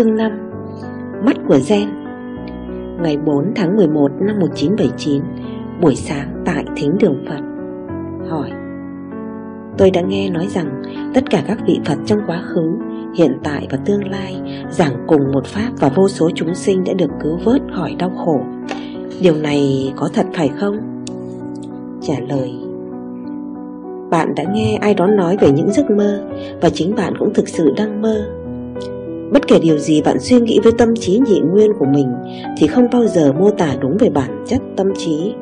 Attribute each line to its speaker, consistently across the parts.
Speaker 1: chương 5 Mắt của Gen Ngày 4 tháng 11 năm 1979 Buổi sáng tại Thính Đường Phật Hỏi Tôi đã nghe nói rằng tất cả các vị Phật trong quá khứ, hiện tại và tương lai giảng cùng một Pháp và vô số chúng sinh đã được cứu vớt khỏi đau khổ. Điều này có thật phải không? Trả lời Bạn đã nghe ai đó nói về những giấc mơ và chính bạn cũng thực sự đang mơ Bất kể điều gì bạn suy nghĩ với tâm trí nhị nguyên của mình Thì không bao giờ mô tả đúng về bản chất tâm trí.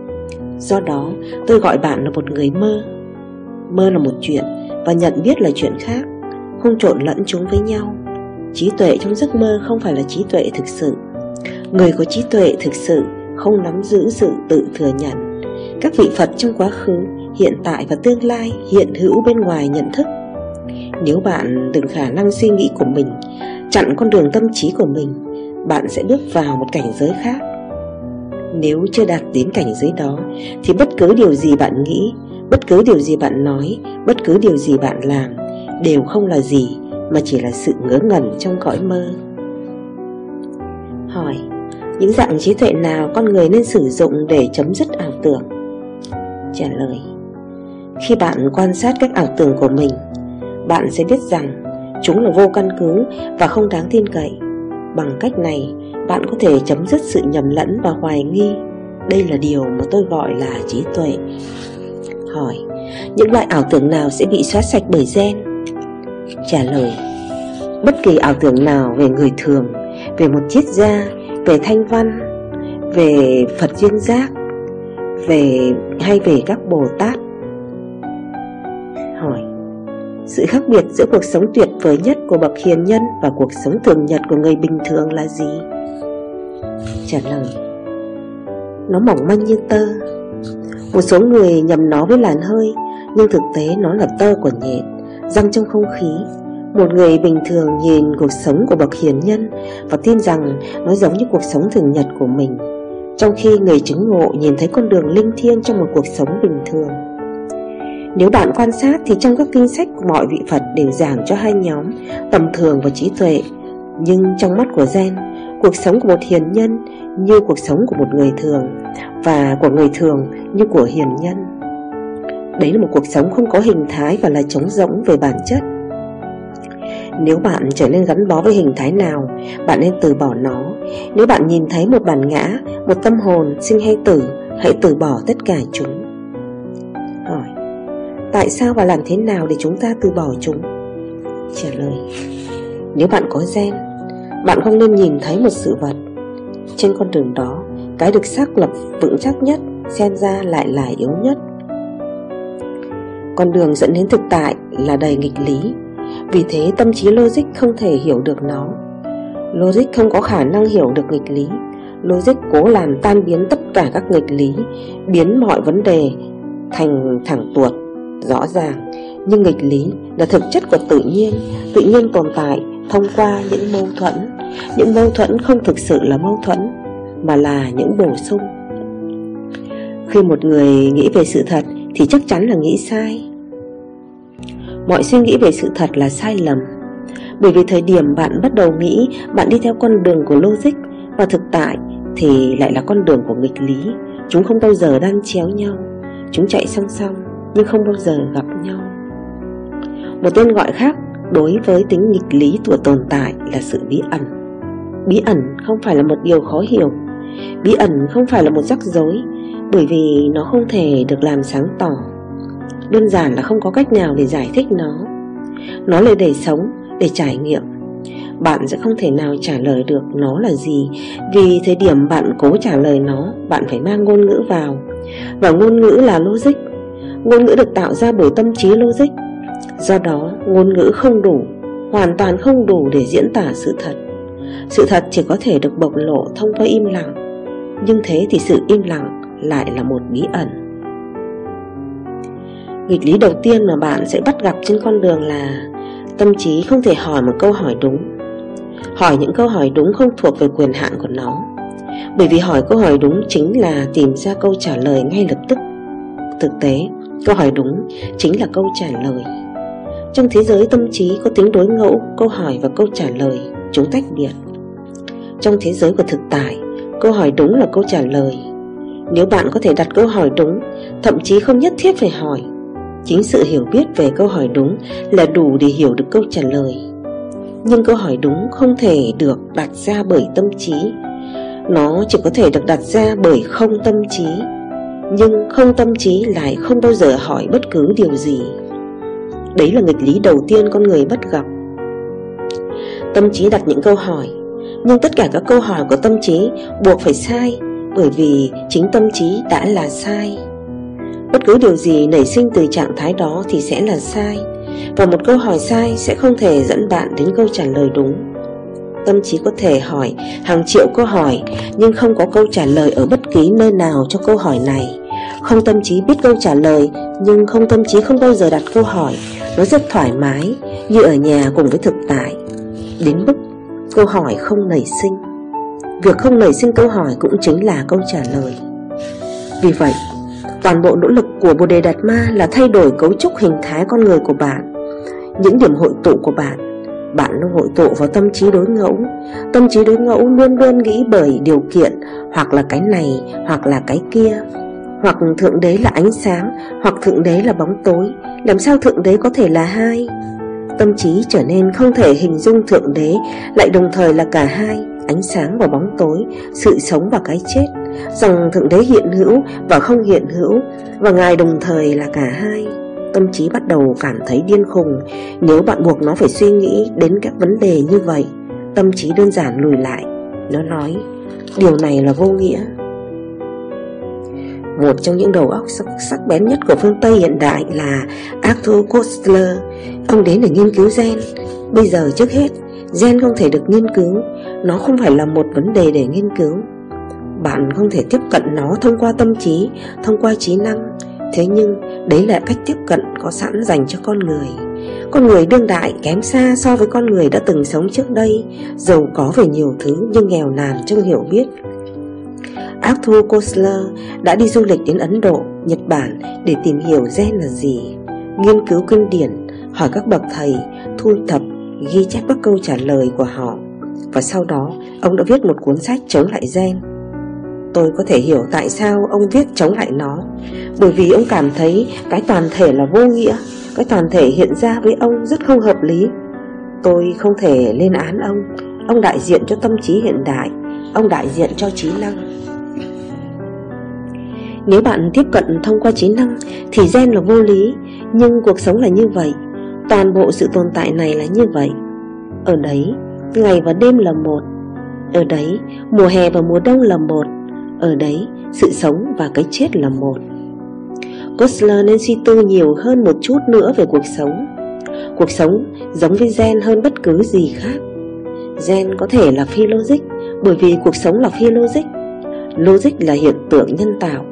Speaker 1: Do đó tôi gọi bạn là một người mơ. Mơ là một chuyện và nhận biết là chuyện khác. Không trộn lẫn chúng với nhau. Trí tuệ trong giấc mơ không phải là trí tuệ thực sự. Người có trí tuệ thực sự không nắm giữ sự tự thừa nhận. Các vị Phật trong quá khứ, hiện tại và tương lai hiện hữu bên ngoài nhận thức. Nếu bạn đừng khả năng suy nghĩ của mình chặn con đường tâm trí của mình, bạn sẽ bước vào một cảnh giới khác. Nếu chưa đạt đến cảnh giới đó, thì bất cứ điều gì bạn nghĩ, bất cứ điều gì bạn nói, bất cứ điều gì bạn làm đều không là gì mà chỉ là sự ngớ ngẩn trong cõi mơ. Hỏi, những dạng trí tuệ nào con người nên sử dụng để chấm dứt ảo tưởng? Trả lời, khi bạn quan sát các ảo tưởng của mình, bạn sẽ biết rằng Chúng là vô căn cứ và không đáng tin cậy. Bằng cách này, bạn có thể chấm dứt sự nhầm lẫn và hoài nghi. Đây là điều mà tôi gọi là trí tuệ. Hỏi, Những loại ảo tưởng nào sẽ bị xóa sạch bởi gen? Trả lời, Bất kỳ ảo tưởng nào về người thường, Về một triết gia, Về thanh văn, Về Phật duyên giác, về hay về các Bồ Tát sự khác biệt giữa cuộc sống tuyệt vời nhất của bậc hiền nhân và cuộc sống thường nhật của người bình thường là gì? Trả lời. Nó mỏng manh như tơ. Một số người nhầm nó với làn hơi, Nhưng thực tế nó là tơ của nhện, Răng trong không khí. Một người bình thường nhìn cuộc sống của bậc hiền nhân Và tin rằng nó giống như cuộc sống thường nhật của mình, Trong khi người chứng ngộ nhìn thấy con đường linh thiêng trong một cuộc sống bình thường nếu bạn quan sát thì trong các kinh sách mọi vị Phật đều giảng cho hai nhóm tầm thường và trí tuệ Nhưng trong mắt của Zen cuộc sống của một hiền nhân như cuộc sống của một người thường Và của người thường như của hiền nhân Đấy là một cuộc sống không có hình thái và là trống rỗng về bản chất nếu bạn trở nên gắn bó với hình thái nào, bạn nên từ bỏ nó. Nếu bạn nhìn thấy một bản ngã, một tâm hồn sinh hay tử, hãy từ bỏ tất cả chúng. Tại sao và làm thế nào để chúng ta từ bỏ chúng? Trả lời, Nếu bạn có gen, Bạn không nên nhìn thấy một sự vật. Trên con đường đó, Cái được xác lập vững chắc nhất, Xem ra lại là yếu nhất. Con đường dẫn đến thực tại là đầy nghịch lý. Vì thế, tâm trí logic không thể hiểu được nó. Logic không có khả năng hiểu được nghịch lý. Logic cố làm tan biến tất cả các nghịch lý, Biến mọi vấn đề thành thẳng tuột rõ ràng, nhưng nghịch lý là thực chất của tự nhiên. Tự nhiên tồn tại thông qua những mâu thuẫn. Những mâu thuẫn không thực sự là mâu thuẫn, mà là những bổ sung. Khi một người nghĩ về sự thật thì chắc chắn là nghĩ sai. Mọi suy nghĩ về sự thật là sai lầm. Bởi vì thời điểm bạn bắt đầu nghĩ, bạn đi theo con đường của logic và thực tại thì lại là con đường của nghịch lý. Chúng không bao giờ đang chéo nhau. Chúng chạy song song nhưng không bao giờ gặp nhau. Một tên gọi khác đối với tính nghịch lý của tồn tại là sự bí ẩn. Bí ẩn không phải là một điều khó hiểu. Bí ẩn không phải là một rắc rối, bởi vì nó không thể được làm sáng tỏ. Đơn giản là không có cách nào để giải thích nó. Nó là để sống, để trải nghiệm. Bạn sẽ không thể nào trả lời được nó là gì. Vì thời điểm bạn cố trả lời nó, bạn phải mang ngôn ngữ vào. Và ngôn ngữ là logic. Ngôn ngữ được tạo ra bởi tâm trí logic. Do đó ngôn ngữ không đủ Hoàn toàn không đủ để diễn tả sự thật. Sự thật chỉ có thể được bộc lộ thông qua im lặng Nhưng thế thì sự im lặng lại là một bí ẩn. Nghịch lý đầu tiên mà bạn sẽ bắt gặp trên con đường là Tâm trí không thể hỏi một câu hỏi đúng. Hỏi những câu hỏi đúng không thuộc về quyền hạn của nó. Bởi vì hỏi câu hỏi đúng chính là tìm ra câu trả lời ngay lập tức. Thực tế, Câu hỏi đúng, chính là câu trả lời. Trong thế giới tâm trí có tính đối ngẫu, Câu hỏi và câu trả lời, Chúng tách biệt. Trong thế giới của thực tại, Câu hỏi đúng là câu trả lời. Nếu bạn có thể đặt câu hỏi đúng, Thậm chí không nhất thiết phải hỏi, Chính sự hiểu biết về câu hỏi đúng Là đủ để hiểu được câu trả lời. Nhưng câu hỏi đúng không thể được đặt ra bởi tâm trí. Nó chỉ có thể được đặt ra bởi không tâm trí. Nhưng không tâm trí lại không bao giờ hỏi bất cứ điều gì. Đấy là nghịch lý đầu tiên con người bắt gặp. Tâm trí đặt những câu hỏi, Nhưng tất cả các câu hỏi của tâm trí buộc phải sai, Bởi vì chính tâm trí đã là sai. Bất cứ điều gì nảy sinh từ trạng thái đó thì sẽ là sai, Và một câu hỏi sai sẽ không thể dẫn bạn đến câu trả lời đúng. Tâm trí có thể hỏi, hàng triệu câu hỏi, Nhưng không có câu trả lời ở bất kỳ nơi nào cho câu hỏi này. Không tâm trí biết câu trả lời, Nhưng không tâm trí không bao giờ đặt câu hỏi. Nó rất thoải mái, Như ở nhà cùng với thực tại. Đến mức câu hỏi không nảy sinh. Việc không nảy sinh câu hỏi cũng chính là câu trả lời. Vì vậy, Toàn bộ nỗ lực của Bồ Đề Đạt Ma là thay đổi cấu trúc hình thái con người của bạn, Những điểm hội tụ của bạn. Bạn luôn hội tụ vào tâm trí đối ngẫu. Tâm trí đối ngẫu luôn luôn nghĩ bởi điều kiện, Hoặc là cái này, hoặc là cái kia. Hoặc thượng đế là ánh sáng, Hoặc thượng đế là bóng tối. Làm sao thượng đế có thể là hai? Tâm trí trở nên không thể hình dung thượng đế, Lại đồng thời là cả hai, Ánh sáng và bóng tối, Sự sống và cái chết. Rằng thượng đế hiện hữu và không hiện hữu, Và ngài đồng thời là cả hai. Tâm trí bắt đầu cảm thấy điên khùng. Nếu bạn buộc nó phải suy nghĩ đến các vấn đề như vậy Tâm trí đơn giản lùi lại. Nó nói Điều này là vô nghĩa. Một trong những đầu óc sắc, sắc bén nhất của phương Tây hiện đại là Arthur Koestler. Ông đến để nghiên cứu gen. Bây giờ trước hết Gen không thể được nghiên cứu. Nó không phải là một vấn đề để nghiên cứu. Bạn không thể tiếp cận nó thông qua tâm trí Thông qua trí năng. Thế nhưng đấy là cách tiếp cận có sẵn dành cho con người Con người đương đại kém xa so với con người đã từng sống trước đây Giàu có về nhiều thứ nhưng nghèo nàn trong hiểu biết Arthur Koestler đã đi du lịch đến Ấn Độ, Nhật Bản để tìm hiểu gen là gì, nghiên cứu kinh điển, hỏi các bậc thầy, thu thập, ghi chép các câu trả lời của họ. Và sau đó, ông đã viết một cuốn sách chống lại gen. Tôi có thể hiểu tại sao ông viết chống lại nó, bởi vì ông cảm thấy cái toàn thể là vô nghĩa, cái toàn thể hiện ra với ông rất không hợp lý. Tôi không thể lên án ông, ông đại diện cho tâm trí hiện đại, ông đại diện cho trí năng. Nếu bạn tiếp cận thông qua trí năng Thì gen là vô lý Nhưng cuộc sống là như vậy. Toàn bộ sự tồn tại này là như vậy. Ở đấy Ngày và đêm là một. Ở đấy Mùa hè và mùa đông là một. Ở đấy, Sự sống và cái chết là một. Kostler nên suy tư nhiều hơn một chút nữa về cuộc sống. Cuộc sống giống với gen hơn bất cứ gì khác. Gen có thể là phi logic, Bởi vì cuộc sống là phi logic. Logic là hiện tượng nhân tạo.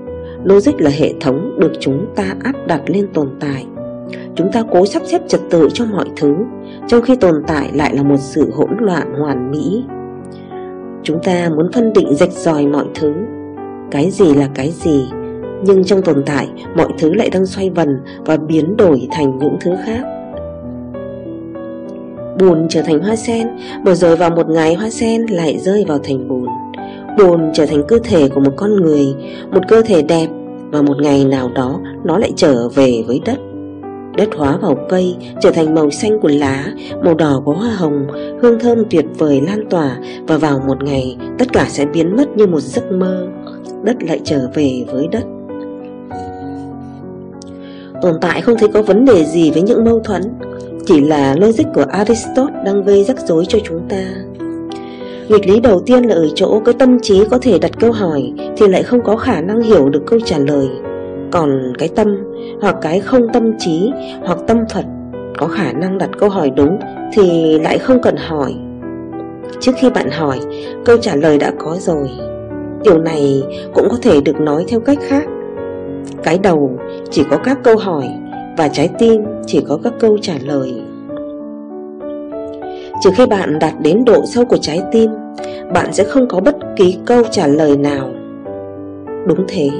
Speaker 1: Logic là hệ thống được chúng ta áp đặt lên tồn tại. Chúng ta cố sắp xếp trật tự cho mọi thứ, Trong khi tồn tại lại là một sự hỗn loạn hoàn mỹ. Chúng ta muốn phân định rạch ròi mọi thứ. Cái gì là cái gì? Nhưng trong tồn tại, mọi thứ lại đang xoay vần Và biến đổi thành những thứ khác. Bùn trở thành hoa sen Bởi rồi vào một ngày hoa sen lại rơi vào thành bùn. Bùn trở thành cơ thể của một con người, Một cơ thể đẹp, Và một ngày nào đó nó lại trở về với đất. Đất hóa vào cây, Trở thành màu xanh của lá, Màu đỏ của hoa hồng, Hương thơm tuyệt vời lan tỏa, Và vào một ngày, tất cả sẽ biến mất như một giấc mơ. Đất lại trở về với đất. Tồn tại không thấy có vấn đề gì với những mâu thuẫn, Chỉ là logic của Aristotle đang gây rắc rối cho chúng ta. Nghịch lý đầu tiên là ở chỗ cái tâm trí có thể đặt câu hỏi thì lại không có khả năng hiểu được câu trả lời. Còn cái tâm hoặc cái không tâm trí hoặc tâm Phật có khả năng đặt câu hỏi đúng thì lại không cần hỏi. Trước khi bạn hỏi, câu trả lời đã có rồi. Điều này cũng có thể được nói theo cách khác. Cái đầu chỉ có các câu hỏi và trái tim chỉ có các câu trả lời. Trừ khi bạn đạt đến độ sâu của trái tim Bạn sẽ không có bất kỳ câu trả lời nào Đúng thế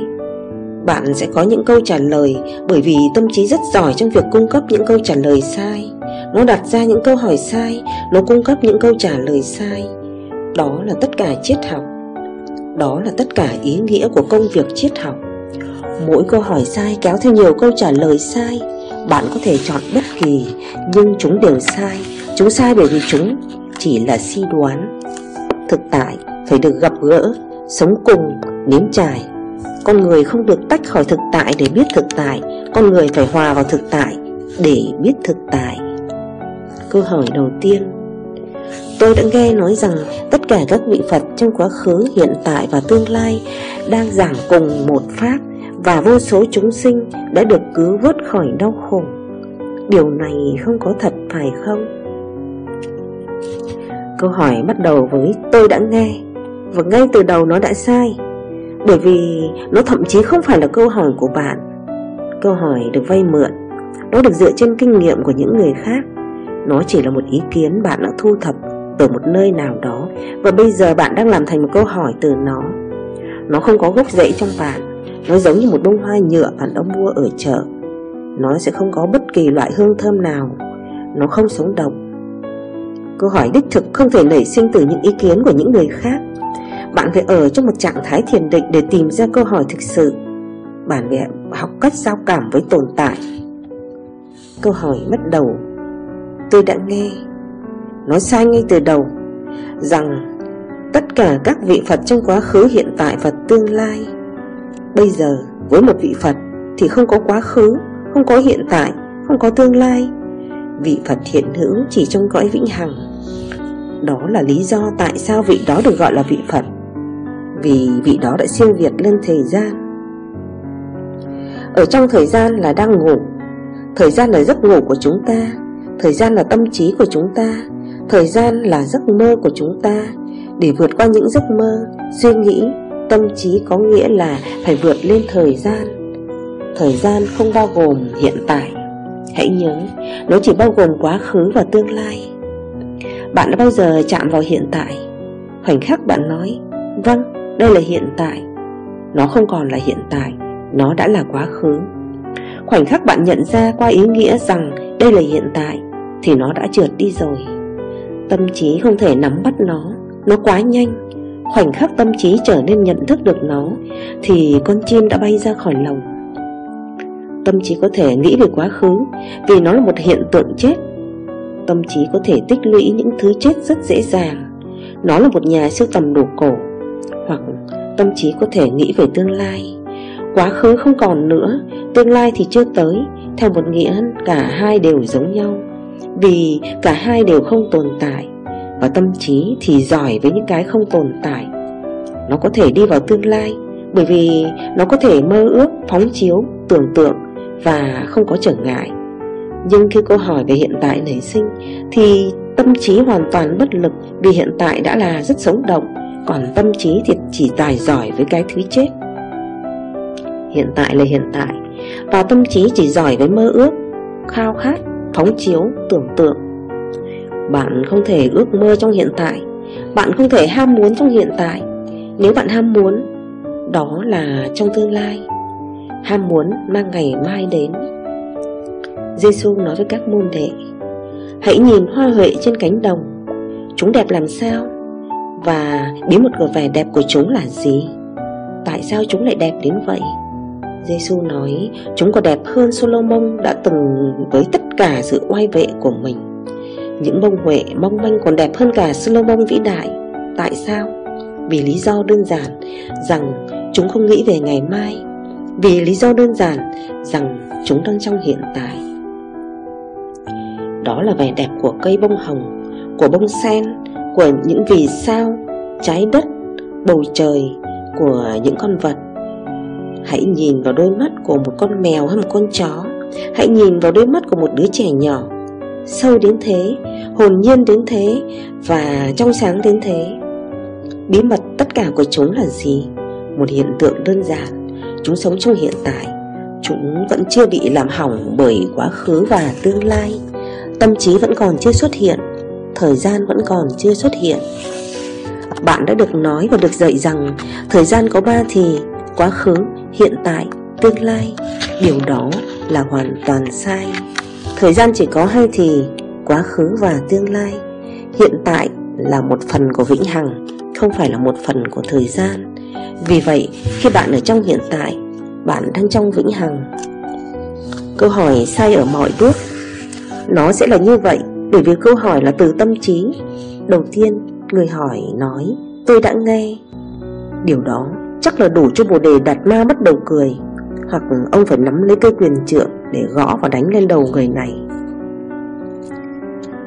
Speaker 1: bạn sẽ có những câu trả lời Bởi vì tâm trí rất giỏi trong việc cung cấp những câu trả lời sai. Nó đặt ra những câu hỏi sai Nó cung cấp những câu trả lời sai. Đó là tất cả triết học. Đó là tất cả ý nghĩa của công việc triết học. Mỗi câu hỏi sai kéo theo nhiều câu trả lời sai. Bạn có thể chọn bất kỳ Nhưng chúng đều sai. Chúng sai bởi vì chúng chỉ là suy đoán. Thực tại phải được gặp gỡ Sống cùng, nếm trải. Con người không được tách khỏi thực tại để biết thực tại Con người phải hòa vào thực tại để biết thực tại Câu hỏi đầu tiên Tôi đã nghe nói rằng tất cả các vị Phật trong quá khứ, hiện tại và tương lai đang giảng cùng một Pháp và vô số chúng sinh đã được cứu vớt khỏi đau khổ. Điều này không có thật phải không? Câu hỏi bắt đầu với tôi đã nghe Và ngay từ đầu nó đã sai bởi vì nó thậm chí không phải là câu hỏi của bạn. Câu hỏi được vay mượn, Nó được dựa trên kinh nghiệm của những người khác. Nó chỉ là một ý kiến bạn đã thu thập từ một nơi nào đó, Và bây giờ bạn đang làm thành một câu hỏi từ nó. Nó không có gốc rễ trong bạn, Nó giống như một bông hoa nhựa bạn đã mua ở chợ. Nó sẽ không có bất kỳ loại hương thơm nào, Nó không sống động. Câu hỏi đích thực không thể nảy sinh từ những ý kiến của những người khác. Bạn phải ở trong một trạng thái thiền định để tìm ra câu hỏi thực sự. Bạn phải học cách giao cảm với tồn tại. Câu hỏi bắt đầu. Tôi đã nghe, Nói sai ngay từ đầu, Rằng tất cả các vị Phật trong quá khứ, hiện tại và tương lai, Bây giờ với một vị Phật thì không có quá khứ, Không có hiện tại, Không có tương lai. Vị Phật hiện hữu chỉ trong cõi vĩnh hằng. Đó là lý do tại sao vị đó được gọi là vị Phật. Vì vị đó đã siêu việt lên thời gian. Ở trong thời gian là đang ngủ Thời gian là giấc ngủ của chúng ta Thời gian là tâm trí của chúng ta Thời gian là giấc mơ của chúng ta. Để vượt qua những giấc mơ Suy nghĩ Tâm trí có nghĩa là phải vượt lên thời gian. Thời gian không bao gồm hiện tại. Hãy nhớ, nó chỉ bao gồm quá khứ và tương lai. Bạn đã bao giờ chạm vào hiện tại? Khoảnh khắc bạn nói Vâng, đây là hiện tại. Nó không còn là hiện tại, Nó đã là quá khứ. Khoảnh khắc bạn nhận ra qua ý nghĩa rằng Đây là hiện tại, Thì nó đã trượt đi rồi. Tâm trí không thể nắm bắt nó Nó quá nhanh. Khoảnh khắc tâm trí trở nên nhận thức được nó, Thì con chim đã bay ra khỏi lồng Tâm trí có thể nghĩ về quá khứ, Vì nó là một hiện tượng chết. Tâm trí có thể tích lũy những thứ chết rất dễ dàng. Nó là một nhà siêu tầm đồ cổ. Hoặc tâm trí có thể nghĩ về tương lai. Quá khứ không còn nữa Tương lai thì chưa tới. Theo một nghĩa cả hai đều giống nhau. Vì cả hai đều không tồn tại Và tâm trí thì giỏi với những cái không tồn tại. Nó có thể đi vào tương lai Bởi vì nó có thể mơ ước, phóng chiếu, tưởng tượng và không có trở ngại. Nhưng khi câu hỏi về hiện tại nảy sinh Thì tâm trí hoàn toàn bất lực Vì hiện tại đã là rất sống động. Còn tâm trí thì chỉ tài giỏi với cái thứ chết. Hiện tại là hiện tại Và tâm trí chỉ giỏi với mơ ước Khao khát, phóng chiếu, tưởng tượng. Bạn không thể ước mơ trong hiện tại Bạn không thể ham muốn trong hiện tại. Nếu bạn ham muốn Đó là trong tương lai. Ham muốn mang ngày mai đến. Giêsu nói với các môn đệ Hãy nhìn hoa huệ trên cánh đồng Chúng đẹp làm sao? Và bí mật của vẻ đẹp của chúng là gì? Tại sao chúng lại đẹp đến vậy? Giêsu nói, Chúng còn đẹp hơn Solomon đã từng với tất cả sự oai vệ của mình. Những bông huệ mong manh còn đẹp hơn cả Solomon vĩ đại. Tại sao? Vì lý do đơn giản Rằng chúng không nghĩ về ngày mai. Vì lý do đơn giản rằng chúng đang trong hiện tại. Đó là vẻ đẹp của cây bông hồng, Của bông sen của những vì sao, Trái đất, Bầu trời Của những con vật. Hãy nhìn vào đôi mắt của một con mèo hay một con chó. Hãy nhìn vào đôi mắt của một đứa trẻ nhỏ. Sâu đến thế, Hồn nhiên đến thế Và trong sáng đến thế. Bí mật tất cả của chúng là gì? Một hiện tượng đơn giản. Chúng sống trong hiện tại. Chúng vẫn chưa bị làm hỏng bởi quá khứ và tương lai. Tâm trí vẫn còn chưa xuất hiện. Thời gian vẫn còn chưa xuất hiện. Bạn đã được nói và được dạy rằng Thời gian có ba thì Quá khứ, hiện tại, tương lai. Điều đó là hoàn toàn sai. Thời gian chỉ có hai thì Quá khứ và tương lai. Hiện tại là một phần của vĩnh hằng Không phải là một phần của thời gian. Vì vậy khi bạn ở trong hiện tại Bạn đang trong vĩnh hằng. Câu hỏi sai ở mọi bước. Nó sẽ là như vậy. Bởi vì câu hỏi là từ tâm trí. Đầu tiên người hỏi nói Tôi đã nghe. Điều đó chắc là đủ cho Bồ Đề Đạt Ma bắt đầu cười Hoặc ông phải nắm lấy cây quyền trượng Để gõ và đánh lên đầu người này.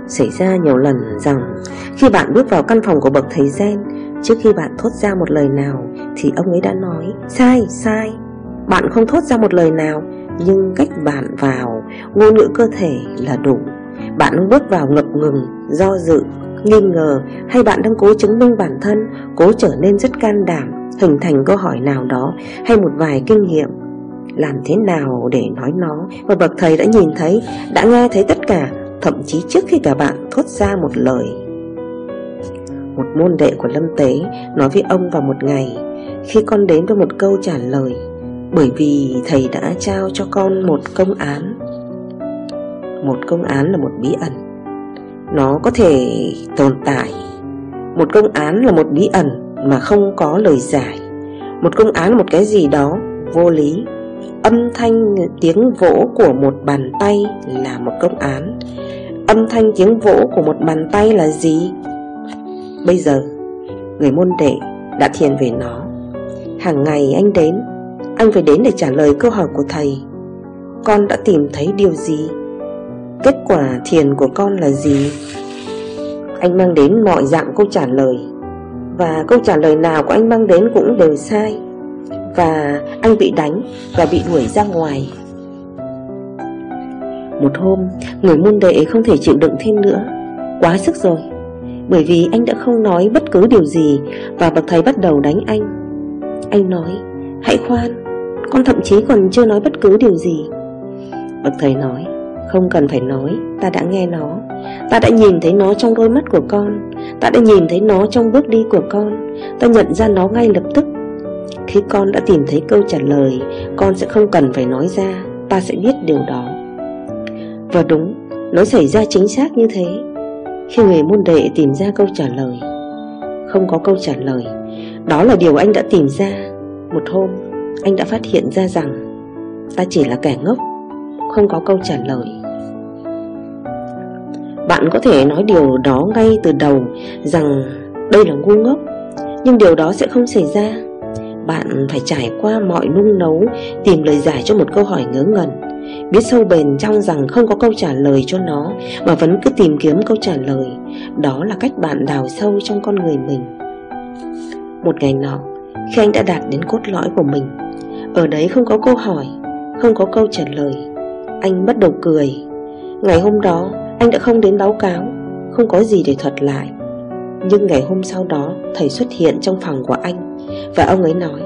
Speaker 1: Xảy ra nhiều lần rằng Khi bạn bước vào căn phòng của bậc thầy Gen Trước khi bạn thốt ra một lời nào Thì ông ấy đã nói Sai, sai. Bạn không thốt ra một lời nào Nhưng cách bạn vào Ngôn ngữ cơ thể là đủ. Bạn bước vào ngập ngừng, do dự nghi ngờ hay bạn đang cố chứng minh bản thân, cố trở nên rất can đảm, hình thành câu hỏi nào đó hay một vài kinh nghiệm. Làm thế nào để nói nó và bậc thầy đã nhìn thấy, đã nghe thấy tất cả, thậm chí trước khi cả bạn thốt ra một lời. Một môn đệ của Lâm Tế nói với ông vào một ngày, khi con đến với một câu trả lời, bởi vì thầy đã trao cho con một công án. Một công án là một bí ẩn. Nó có thể tồn tại. Một công án là một bí ẩn mà không có lời giải. Một công án một cái gì đó vô lý. Âm thanh, tiếng vỗ của một bàn tay là một công án. Âm thanh, tiếng vỗ của một bàn tay là gì? Bây giờ, người môn đệ đã thiền về nó. Hàng ngày anh đến, anh phải đến để trả lời câu hỏi của thầy. Con đã tìm thấy điều gì? Kết quả thiền của con là gì? Anh mang đến mọi dạng câu trả lời. Và câu trả lời nào của anh mang đến cũng đều sai. Và anh bị đánh và bị đuổi ra ngoài. Một hôm, người môn đệ không thể chịu đựng thêm nữa. Quá sức rồi. Bởi vì anh đã không nói bất cứ điều gì Và bậc thầy bắt đầu đánh anh. Anh nói Hãy khoan Con thậm chí còn chưa nói bất cứ điều gì. Bậc thầy nói không cần phải nói, Ta đã nghe nó. Ta đã nhìn thấy nó trong đôi mắt của con. Ta đã nhìn thấy nó trong bước đi của con. Ta nhận ra nó ngay lập tức. Khi con đã tìm thấy câu trả lời, Con sẽ không cần phải nói ra. Ta sẽ biết điều đó. Và đúng, Nó xảy ra chính xác như thế. Khi người môn đệ tìm ra câu trả lời, Không có câu trả lời, Đó là điều anh đã tìm ra. Một hôm, Anh đã phát hiện ra rằng Ta chỉ là kẻ ngốc, Không có câu trả lời bạn có thể nói điều đó ngay từ đầu Rằng đây là ngu ngốc. Nhưng điều đó sẽ không xảy ra. Bạn phải trải qua mọi nung nấu, Tìm lời giải cho một câu hỏi ngớ ngẩn. Biết sâu bền trong rằng không có câu trả lời cho nó, Mà vẫn cứ tìm kiếm câu trả lời. Đó là cách bạn đào sâu trong con người mình. Một ngày nọ Khi anh đã đạt đến cốt lõi của mình. Ở đấy không có câu hỏi, Không có câu trả lời. Anh bắt đầu cười. Ngày hôm đó anh đã không đến báo cáo, Không có gì để thuật lại. Nhưng ngày hôm sau đó, Thầy xuất hiện trong phòng của anh, Và ông ấy nói,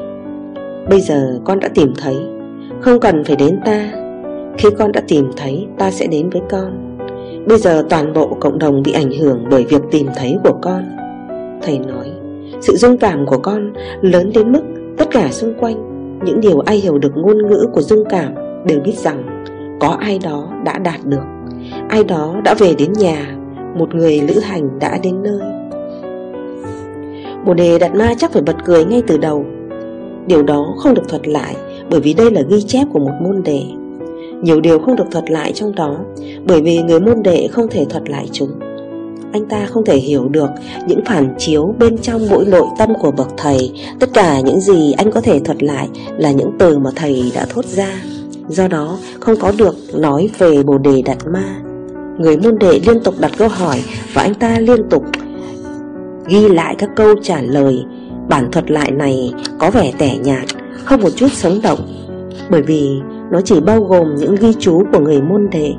Speaker 1: Bây giờ con đã tìm thấy, Không cần phải đến ta. Khi con đã tìm thấy, ta sẽ đến với con. Bây giờ toàn bộ cộng đồng bị ảnh hưởng Bởi việc tìm thấy của con. Thầy nói, Sự dung cảm của con lớn đến mức Tất cả xung quanh, Những điều ai hiểu được ngôn ngữ của dung cảm Đều biết rằng Có ai đó đã đạt được. Ai đó đã về đến nhà, Một người lữ hành đã đến nơi. Bồ đề Đạt Ma chắc phải bật cười ngay từ đầu. Điều đó không được thuật lại Bởi vì đây là ghi chép của một môn đệ. Nhiều điều không được thuật lại trong đó Bởi vì người môn đệ không thể thuật lại chúng. Anh ta không thể hiểu được Những phản chiếu bên trong mỗi nội tâm của bậc thầy. Tất cả những gì anh có thể thuật lại Là những từ mà thầy đã thốt ra. Do đó, không có được nói về Bồ Đề Đạt Ma. Người môn đệ liên tục đặt câu hỏi Và anh ta liên tục ghi lại các câu trả lời. Bản thuật lại này có vẻ tẻ nhạt, Không một chút sống động, Bởi vì nó chỉ bao gồm những ghi chú của người môn đệ.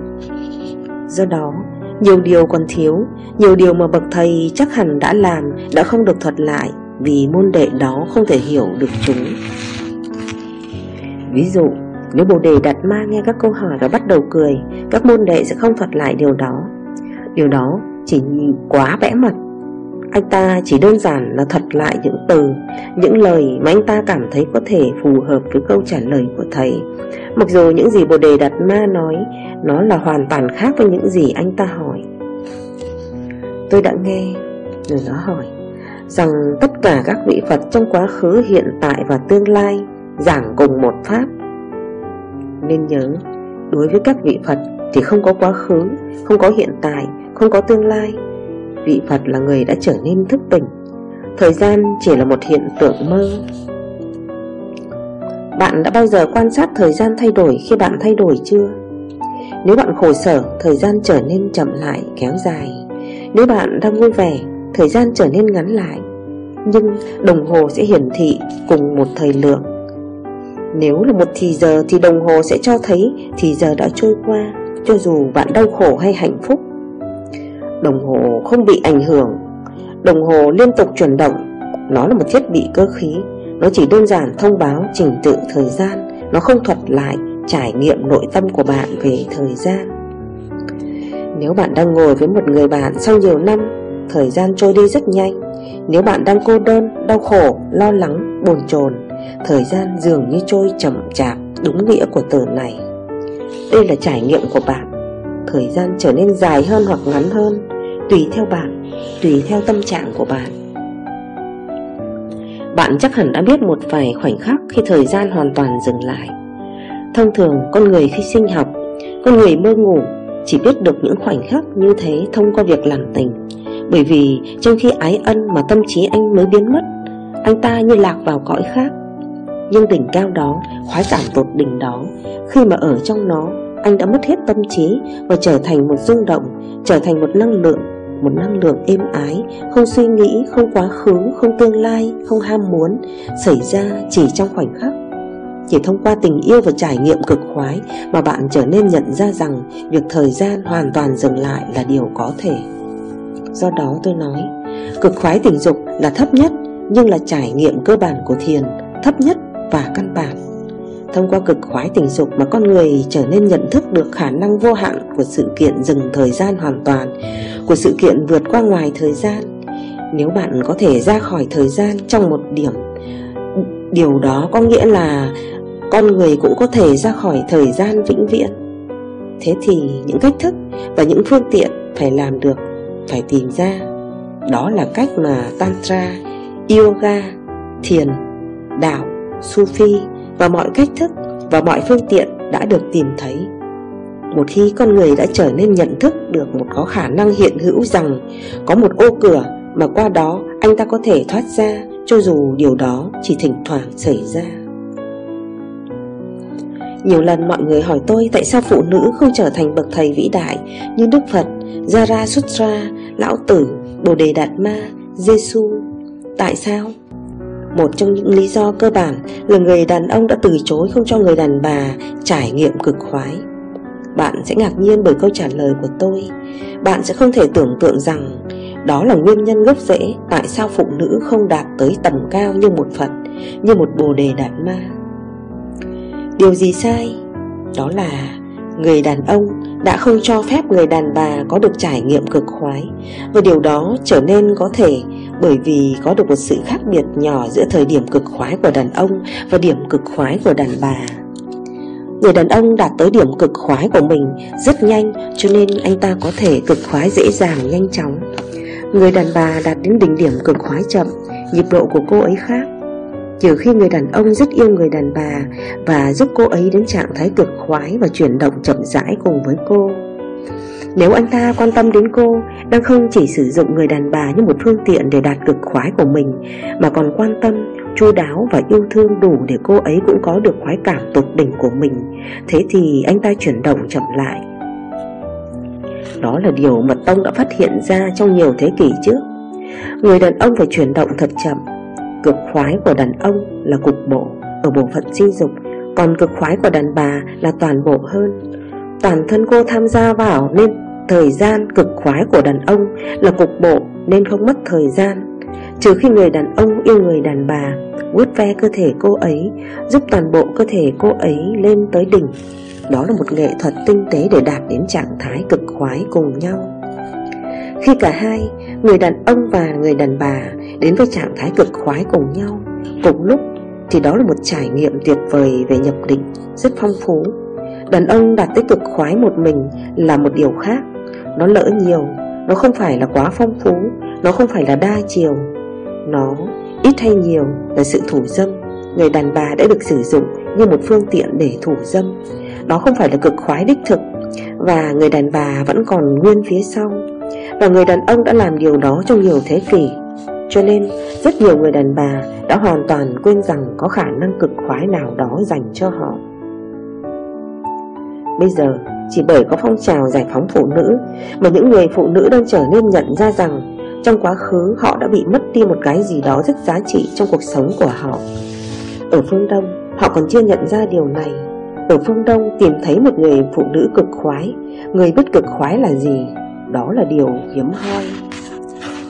Speaker 1: Do đó, nhiều điều còn thiếu, Nhiều điều mà bậc thầy chắc hẳn đã làm Đã không được thuật lại Vì môn đệ đó không thể hiểu được chúng. Ví dụ nếu Bồ Đề Đạt Ma nghe các câu hỏi và bắt đầu cười Các môn đệ sẽ không thuật lại điều đó. Điều đó chỉ quá bẽ mặt Anh ta chỉ đơn giản là thuật lại những từ Những lời mà anh ta cảm thấy có thể phù hợp với câu trả lời của thầy. Mặc dù những gì Bồ Đề Đạt Ma nói Nó là hoàn toàn khác với những gì anh ta hỏi. Tôi đã nghe người đó hỏi Rằng tất cả các vị Phật trong quá khứ, hiện tại và tương lai Giảng cùng một Pháp. Nên nhớ Đối với các vị Phật thì không có quá khứ Không có hiện tại, không có tương lai. Vị Phật là người đã trở nên thức tỉnh. Thời gian chỉ là một hiện tượng mơ. Bạn đã bao giờ quan sát thời gian thay đổi khi bạn thay đổi chưa? Nếu bạn khổ sở, thời gian trở nên chậm lại, kéo dài. Nếu bạn đang vui vẻ, thời gian trở nên ngắn lại. Nhưng đồng hồ sẽ hiển thị cùng một thời lượng. Nếu là một thì giờ thì đồng hồ sẽ cho thấy thì giờ đã trôi qua Cho dù bạn đau khổ hay hạnh phúc. Đồng hồ không bị ảnh hưởng. Đồng hồ liên tục chuyển động. Nó là một thiết bị cơ khí. Nó chỉ đơn giản thông báo trình tự thời gian. Nó không thuật lại trải nghiệm nội tâm của bạn về thời gian. Nếu bạn đang ngồi với một người bạn sau nhiều năm Thời gian trôi đi rất nhanh. Nếu bạn đang cô đơn, đau khổ, lo lắng, bồn chồn Thời gian dường như trôi chậm chạp Đúng nghĩa của từ này. Đây là trải nghiệm của bạn. Thời gian trở nên dài hơn hoặc ngắn hơn Tùy theo bạn, tùy theo tâm trạng của bạn. Bạn chắc hẳn đã biết một vài khoảnh khắc khi thời gian hoàn toàn dừng lại. Thông thường con người khi sinh học Con người mơ ngủ Chỉ biết được những khoảnh khắc như thế thông qua việc làm tình. Bởi vì trong khi ái ân mà tâm trí anh mới biến mất Anh ta như lạc vào cõi khác. Nhưng đỉnh cao đó, khoái cảm tột đỉnh đó. Khi mà ở trong nó Anh đã mất hết tâm trí Và trở thành một rung động Trở thành một năng lượng Một năng lượng êm ái Không suy nghĩ, không quá khứ, không tương lai Không ham muốn Xảy ra chỉ trong khoảnh khắc. Chỉ thông qua tình yêu và trải nghiệm cực khoái mà bạn trở nên nhận ra rằng việc thời gian hoàn toàn dừng lại là điều có thể. Do đó tôi nói, cực khoái tình dục là thấp nhất nhưng là trải nghiệm cơ bản của thiền, thấp nhất và căn bản. Thông qua cực khoái tình dục mà con người trở nên nhận thức được khả năng vô hạn của sự kiện dừng thời gian hoàn toàn, của sự kiện vượt qua ngoài thời gian. Nếu bạn có thể ra khỏi thời gian trong một điểm Điều đó có nghĩa là con người cũng có thể ra khỏi thời gian vĩnh viễn Thế thì những cách thức và những phương tiện phải làm được, phải tìm ra Đó là cách mà Tantra, Yoga, Thiền, Đạo, Sufi và mọi cách thức và mọi phương tiện đã được tìm thấy một khi con người đã trở nên nhận thức được một có khả năng hiện hữu rằng có một ô cửa mà qua đó anh ta có thể thoát ra cho dù điều đó chỉ thỉnh thoảng xảy ra nhiều lần mọi người hỏi tôi tại sao phụ nữ không trở thành bậc thầy vĩ đại như Đức Phật, Zarathustra, Lão Tử, Bồ Đề Đạt Ma, Giêsu. Tại sao? Một trong những lý do cơ bản là người đàn ông đã từ chối không cho người đàn bà trải nghiệm cực khoái. Bạn sẽ ngạc nhiên bởi câu trả lời của tôi. Bạn sẽ không thể tưởng tượng rằng đó là nguyên nhân gốc rễ tại sao phụ nữ không đạt tới tầm cao như một Phật, như một Bồ Đề Đạt Ma. Điều gì sai? Đó là người đàn ông đã không cho phép người đàn bà có được trải nghiệm cực khoái Và điều đó trở nên có thể bởi vì có được một sự khác biệt nhỏ giữa thời điểm cực khoái của đàn ông và điểm cực khoái của đàn bà. Người đàn ông đạt tới điểm cực khoái của mình rất nhanh cho nên anh ta có thể cực khoái dễ dàng nhanh chóng. Người đàn bà đạt đến đỉnh điểm cực khoái chậm, nhịp độ của cô ấy khác. Trừ khi người đàn ông rất yêu người đàn bà Và giúp cô ấy đến trạng thái cực khoái Và chuyển động chậm rãi cùng với cô. Nếu anh ta quan tâm đến cô Đang không chỉ sử dụng người đàn bà như một phương tiện để đạt cực khoái của mình Mà còn quan tâm, chu đáo và yêu thương đủ để cô ấy cũng có được khoái cảm tột đỉnh của mình. Thế thì anh ta chuyển động chậm lại. Đó là điều Mật Tông đã phát hiện ra trong nhiều thế kỷ trước. Người đàn ông phải chuyển động thật chậm. Cực khoái của đàn ông là cục bộ ở bộ phận sinh dục Còn cực khoái của đàn bà là toàn bộ hơn. Toàn thân cô tham gia vào nên thời gian cực khoái của đàn ông là cục bộ nên không mất thời gian. Trừ khi người đàn ông yêu người đàn bà vuốt ve cơ thể cô ấy Giúp toàn bộ cơ thể cô ấy lên tới đỉnh. Đó là một nghệ thuật tinh tế để đạt đến trạng thái cực khoái cùng nhau. Khi cả hai, người đàn ông và người đàn bà đến với trạng thái cực khoái cùng nhau Cùng lúc thì đó là một trải nghiệm tuyệt vời về nhập định rất phong phú. Đàn ông đạt tới cực khoái một mình là một điều khác. Nó lỡ nhiều, nó không phải là quá phong phú Nó không phải là đa chiều. Nó ít hay nhiều là sự thủ dâm. Người đàn bà đã được sử dụng như một phương tiện để thủ dâm. Đó không phải là cực khoái đích thực Và người đàn bà vẫn còn nguyên phía sau. Và người đàn ông đã làm điều đó trong nhiều thế kỷ. Cho nên rất nhiều người đàn bà đã hoàn toàn quên rằng có khả năng cực khoái nào đó dành cho họ. Bây giờ chỉ bởi có phong trào giải phóng phụ nữ Mà những người phụ nữ đang trở nên nhận ra rằng Trong quá khứ họ đã bị mất đi một cái gì đó rất giá trị trong cuộc sống của họ. Ở phương Đông, họ còn chưa nhận ra điều này. Ở phương Đông, tìm thấy một người phụ nữ cực khoái. Người biết cực khoái là gì? Đó là điều hiếm hoi.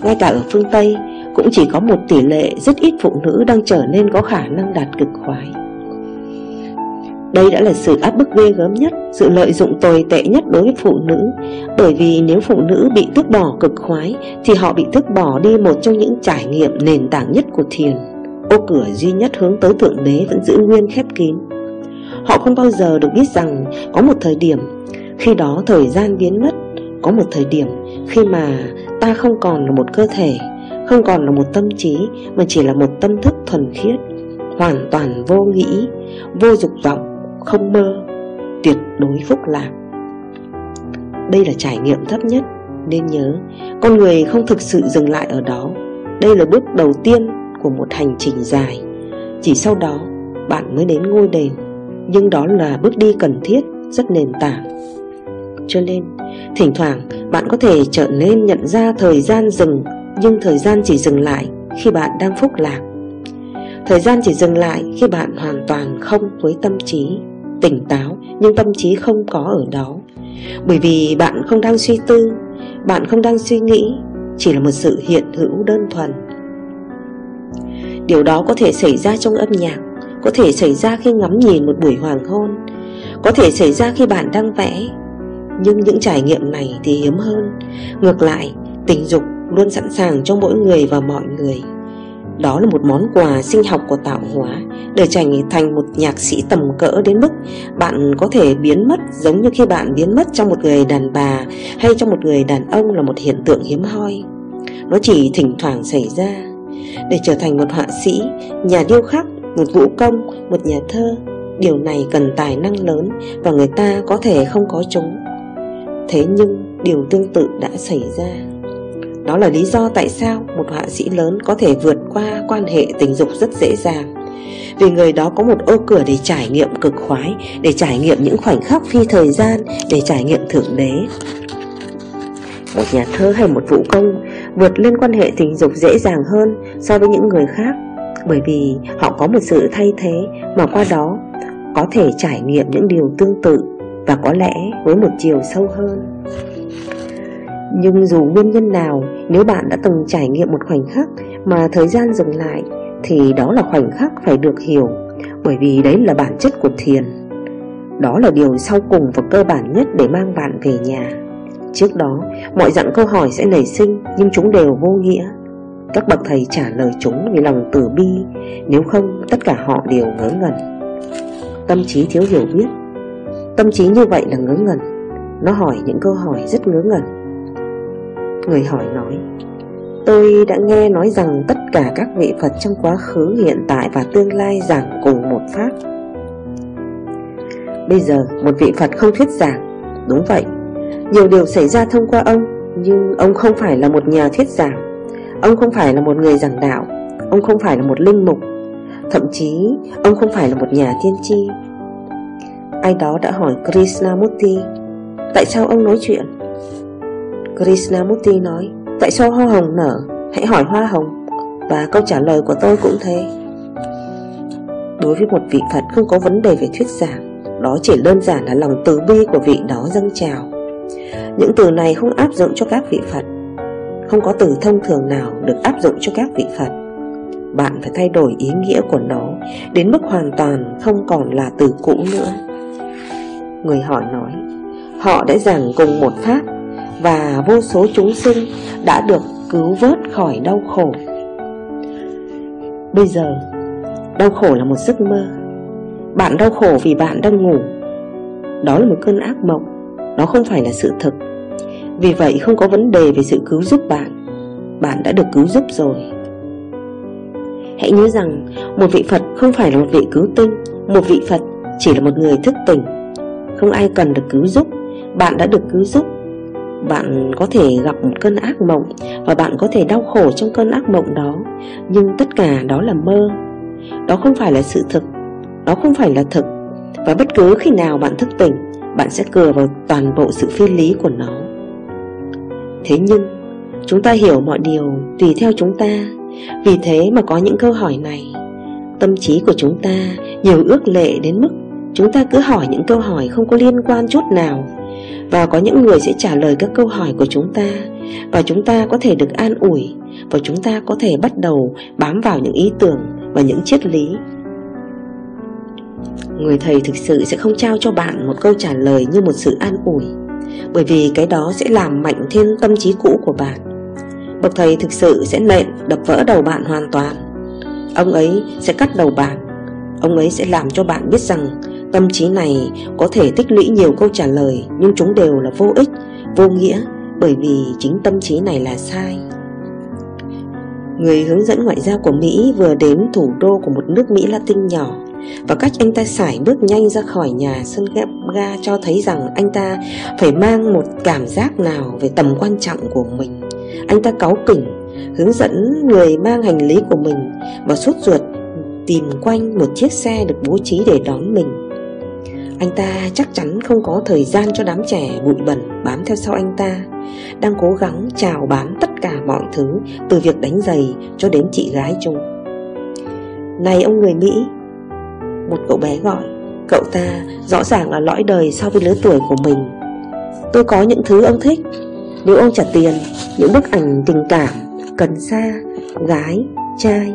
Speaker 1: Ngay cả ở phương Tây, cũng chỉ có một tỷ lệ rất ít phụ nữ đang trở nên có khả năng đạt cực khoái đây đã là sự áp bức ghê gớm nhất, sự lợi dụng tồi tệ nhất đối với phụ nữ. Bởi vì nếu phụ nữ bị tước bỏ cực khoái Thì họ bị tước bỏ đi một trong những trải nghiệm nền tảng nhất của thiền. Ô cửa duy nhất hướng tới Thượng Đế vẫn giữ nguyên khép kín. Họ không bao giờ được biết rằng có một thời điểm Khi đó thời gian biến mất Có một thời điểm khi mà ta không còn là một cơ thể Không còn là một tâm trí Mà chỉ là một tâm thức thuần khiết Hoàn toàn vô nghĩ Vô dục vọng không mơ, Tuyệt đối phúc lạc. Đây là trải nghiệm thấp nhất, Nên nhớ, Con người không thực sự dừng lại ở đó. Đây là bước đầu tiên của một hành trình dài. Chỉ sau đó, Bạn mới đến ngôi đền. Nhưng đó là bước đi cần thiết, Rất nền tảng. Cho nên, Thỉnh thoảng, bạn có thể trở nên nhận ra thời gian dừng, Nhưng thời gian chỉ dừng lại Khi bạn đang phúc lạc. Thời gian chỉ dừng lại khi bạn hoàn toàn không với tâm trí tỉnh táo nhưng tâm trí không có ở đó. Bởi vì bạn không đang suy tư Bạn không đang suy nghĩ Chỉ là một sự hiện hữu đơn thuần. Điều đó có thể xảy ra trong âm nhạc Có thể xảy ra khi ngắm nhìn một buổi hoàng hôn Có thể xảy ra khi bạn đang vẽ. Nhưng những trải nghiệm này thì hiếm hơn. Ngược lại, tình dục luôn sẵn sàng cho mỗi người và mọi người đó là một món quà sinh học của tạo hóa. Để trở thành một nhạc sĩ tầm cỡ đến mức Bạn có thể biến mất giống như khi bạn biến mất trong một người đàn bà Hay trong một người đàn ông là một hiện tượng hiếm hoi. Nó chỉ thỉnh thoảng xảy ra. Để trở thành một họa sĩ, nhà điêu khắc, một vũ công, một nhà thơ Điều này cần tài năng lớn và người ta có thể không có chúng. Thế nhưng điều tương tự đã xảy ra đó là lý do tại sao một họa sĩ lớn có thể vượt qua quan hệ tình dục rất dễ dàng. Vì người đó có một ô cửa để trải nghiệm cực khoái, Để trải nghiệm những khoảnh khắc phi thời gian, Để trải nghiệm thượng đế. Một nhà thơ hay một vũ công vượt lên quan hệ tình dục dễ dàng hơn so với những người khác, Bởi vì họ có một sự thay thế mà qua đó có thể trải nghiệm những điều tương tự Và có lẽ với một chiều sâu hơn nhưng dù nguyên nhân nào, Nếu bạn đã từng trải nghiệm một khoảnh khắc Mà thời gian dừng lại, Thì đó là khoảnh khắc phải được hiểu, Bởi vì đấy là bản chất của thiền. Đó là điều sau cùng và cơ bản nhất Để mang bạn về nhà. Trước đó, mọi dạng câu hỏi sẽ nảy sinh, Nhưng chúng đều vô nghĩa. Các bậc thầy trả lời chúng vì lòng từ bi, Nếu không, tất cả họ đều ngớ ngẩn. Tâm trí thiếu hiểu biết. Tâm trí như vậy là ngớ ngẩn. Nó hỏi những câu hỏi rất ngớ ngẩn. Người hỏi nói. Tôi đã nghe nói rằng tất cả các vị Phật trong quá khứ, hiện tại và tương lai giảng cùng một Pháp. Bây giờ một vị Phật không thuyết giảng. Đúng vậy. Nhiều điều xảy ra thông qua ông Nhưng ông không phải là một nhà thuyết giảng. Ông không phải là một người giảng đạo. Ông không phải là một linh mục. Thậm chí ông không phải là một nhà tiên tri. Ai đó đã hỏi Krishnamurti Tại sao ông nói chuyện? Krishnamurti nói, Tại sao hoa hồng nở, Hãy hỏi hoa hồng? Và câu trả lời của tôi cũng thế. Đối với một vị Phật không có vấn đề về thuyết giảng, Đó chỉ đơn giản là lòng từ bi của vị đó dâng trào. Những từ này không áp dụng cho các vị Phật. Không có từ thông thường nào được áp dụng cho các vị Phật. Bạn phải thay đổi ý nghĩa của nó Đến mức hoàn toàn không còn là từ cũ nữa. Người hỏi nói, Họ đã giảng cùng một pháp và vô số chúng sinh đã được cứu vớt khỏi đau khổ. Bây giờ, đau khổ là một giấc mơ. Bạn đau khổ vì bạn đang ngủ. Đó là một cơn ác mộng, Nó không phải là sự thực. Vì vậy không có vấn đề về sự cứu giúp bạn. Bạn đã được cứu giúp rồi Hãy nhớ rằng Một vị Phật không phải là một vị cứu tinh Một vị Phật chỉ là một người thức tỉnh Không ai cần được cứu giúp Bạn đã được cứu giúp bạn có thể gặp một cơn ác mộng Và bạn có thể đau khổ trong cơn ác mộng đó. Nhưng tất cả đó là mơ. Đó không phải là sự thực. Đó không phải là thực. Và bất cứ khi nào bạn thức tỉnh, Bạn sẽ cừa vào toàn bộ sự phi lý của nó. Thế nhưng, Chúng ta hiểu mọi điều tùy theo chúng ta. Vì thế mà có những câu hỏi này. Tâm trí của chúng ta nhiều ước lệ đến mức Chúng ta cứ hỏi những câu hỏi không có liên quan chút nào. Và có những người sẽ trả lời các câu hỏi của chúng ta. Và chúng ta có thể được an ủi. Và chúng ta có thể bắt đầu bám vào những ý tưởng và những triết lý. Người thầy thực sự sẽ không trao cho bạn một câu trả lời như một sự an ủi. Bởi vì cái đó sẽ làm mạnh thêm tâm trí cũ của bạn. Bậc thầy thực sự sẽ nện, đập vỡ đầu bạn hoàn toàn. Ông ấy sẽ cắt đầu bạn. Ông ấy sẽ làm cho bạn biết rằng Tâm trí này có thể tích lũy nhiều câu trả lời Nhưng chúng đều là vô ích, vô nghĩa Bởi vì chính tâm trí này là sai. Người hướng dẫn ngoại giao của Mỹ vừa đến thủ đô của một nước Mỹ Latin nhỏ Và cách anh ta sải bước nhanh ra khỏi nhà sân ga cho thấy rằng anh ta phải mang một cảm giác nào về tầm quan trọng của mình. Anh ta cáu kỉnh hướng dẫn người mang hành lý của mình và suốt ruột tìm quanh một chiếc xe được bố trí để đón mình anh ta chắc chắn không có thời gian cho đám trẻ bụi bẩn bám theo sau anh ta, Đang cố gắng chào bám tất cả mọi thứ, Từ việc đánh giày cho đến chị gái chung. Này ông người Mỹ, Một cậu bé gọi, Cậu ta rõ ràng là lõi đời so với lứa tuổi của mình. Tôi có những thứ ông thích, Nếu ông trả tiền, Những bức ảnh tình cảm, Cần xa Gái, Trai.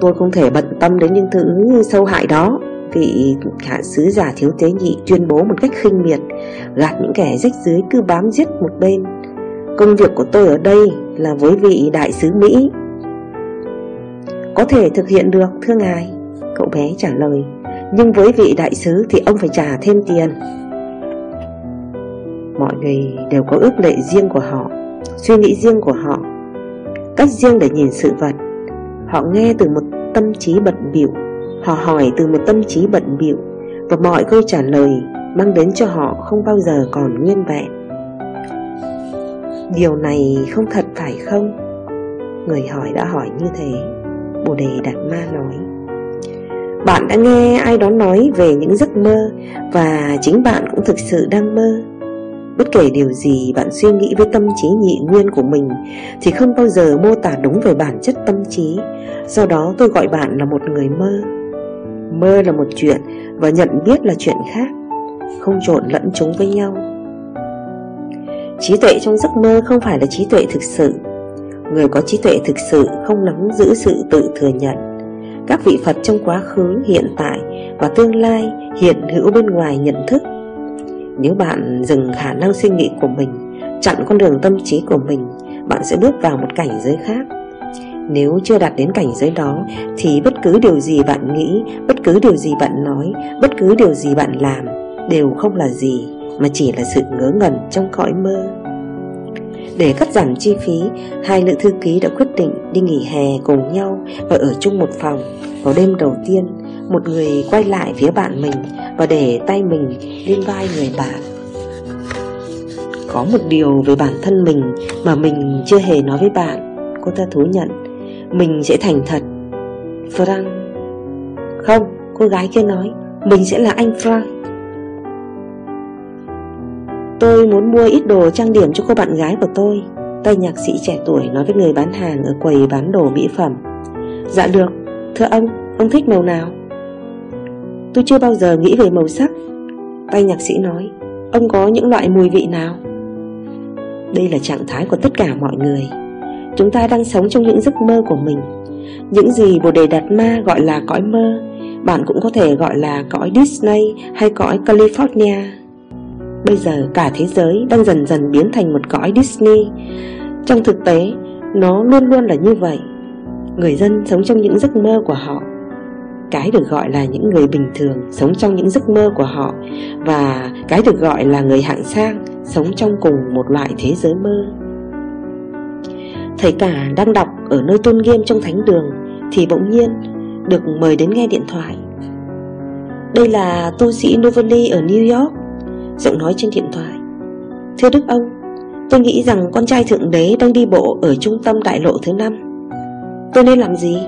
Speaker 1: Tôi không thể bận tâm đến những thứ sâu hại đó vị hạ sứ giả thiếu tế nhị tuyên bố một cách khinh miệt, gạt những kẻ rách dưới cứ bám giết một bên. Công việc của tôi ở đây là với vị đại sứ mỹ. Có thể thực hiện được, thưa ngài, cậu bé trả lời. Nhưng với vị đại sứ thì ông phải trả thêm tiền. Mọi người đều có ước lệ riêng của họ, suy nghĩ riêng của họ, cách riêng để nhìn sự vật. Họ nghe từ một tâm trí bận bịu. Họ hỏi từ một tâm trí bận bịu Và mọi câu trả lời mang đến cho họ không bao giờ còn nguyên vẹn. Điều này không thật phải không? Người hỏi đã hỏi như thế, Bồ Đề Đạt Ma nói. Bạn đã nghe ai đó nói về những giấc mơ Và chính bạn cũng thực sự đang mơ. Bất kể điều gì bạn suy nghĩ với tâm trí nhị nguyên của mình Thì không bao giờ mô tả đúng về bản chất tâm trí. Do đó tôi gọi bạn là một người mơ. Mơ là một chuyện và nhận biết là chuyện khác. Không trộn lẫn chúng với nhau. Trí tuệ trong giấc mơ không phải là trí tuệ thực sự. Người có trí tuệ thực sự không nắm giữ sự tự thừa nhận. Các vị Phật trong quá khứ, hiện tại và tương lai hiện hữu bên ngoài nhận thức. Nếu bạn dừng khả năng suy nghĩ của mình Chặn con đường tâm trí của mình Bạn sẽ bước vào một cảnh giới khác nếu chưa đạt đến cảnh giới đó Thì bất cứ điều gì bạn nghĩ Bất cứ điều gì bạn nói Bất cứ điều gì bạn làm Đều không là gì Mà chỉ là sự ngớ ngẩn trong cõi mơ để cắt giảm chi phí, hai nữ thư ký đã quyết định đi nghỉ hè cùng nhau và ở chung một phòng. Vào đêm đầu tiên, một người quay lại phía bạn mình và để tay mình lên vai người bạn. Có một điều về bản thân mình mà mình chưa hề nói với bạn, cô ta thú nhận. Mình sẽ thành thật. Frank. Không, cô gái kia nói Mình sẽ là anh Frank. Tôi muốn mua ít đồ trang điểm cho cô bạn gái của tôi. Tay nhạc sĩ trẻ tuổi nói với người bán hàng ở quầy bán đồ mỹ phẩm. Dạ được, thưa ông, ông thích màu nào? Tôi chưa bao giờ nghĩ về màu sắc. Tay nhạc sĩ nói Ông có những loại mùi vị nào? Đây là trạng thái của tất cả mọi người. Chúng ta đang sống trong những giấc mơ của mình. Những gì Bồ Đề Đạt Ma gọi là cõi mơ Bạn cũng có thể gọi là cõi Disney hay cõi California. Bây giờ cả thế giới đang dần dần biến thành một cõi Disney. Trong thực tế, nó luôn luôn là như vậy. Người dân sống trong những giấc mơ của họ. Cái được gọi là những người bình thường sống trong những giấc mơ của họ và cái được gọi là người hạng sang sống trong cùng một loại thế giới mơ. Thầy cả đang đọc ở nơi tôn nghiêm trong thánh đường Thì bỗng nhiên được mời đến nghe điện thoại. Đây là tu sĩ Novelli ở New York, Giọng nói trên điện thoại. Thưa Đức ông, Tôi nghĩ rằng con trai Thượng Đế đang đi bộ ở trung tâm đại lộ thứ năm. Tôi nên làm gì?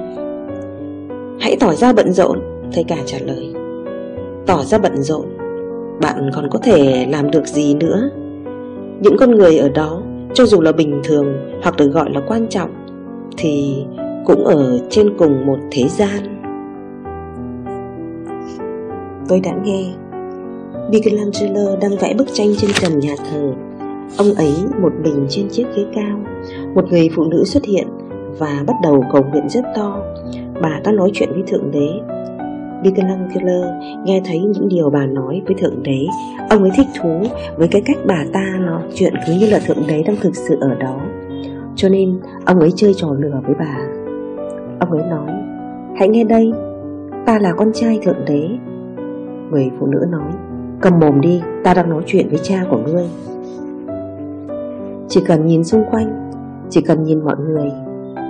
Speaker 1: Hãy tỏ ra bận rộn, Thầy cả trả lời. Tỏ ra bận rộn, Bạn còn có thể làm được gì nữa? Những con người ở đó cho dù là bình thường Hoặc được gọi là quan trọng, Thì cũng ở trên cùng một thế gian. Tôi đã nghe Michelangelo đang vẽ bức tranh trên trần nhà thờ. Ông ấy một mình trên chiếc ghế cao, Một người phụ nữ xuất hiện Và bắt đầu cầu nguyện rất to. Bà ta nói chuyện với Thượng Đế. Michelangelo nghe thấy những điều bà nói với Thượng Đế. Ông ấy thích thú với cái cách bà ta nói chuyện cứ như là Thượng Đế đang thực sự ở đó. Cho nên ông ấy chơi trò lừa với bà. Ông ấy nói Hãy nghe đây Ta là con trai Thượng Đế. Người phụ nữ nói Cầm mồm đi, ta đang nói chuyện với cha của ngươi. Chỉ cần nhìn xung quanh Chỉ cần nhìn mọi người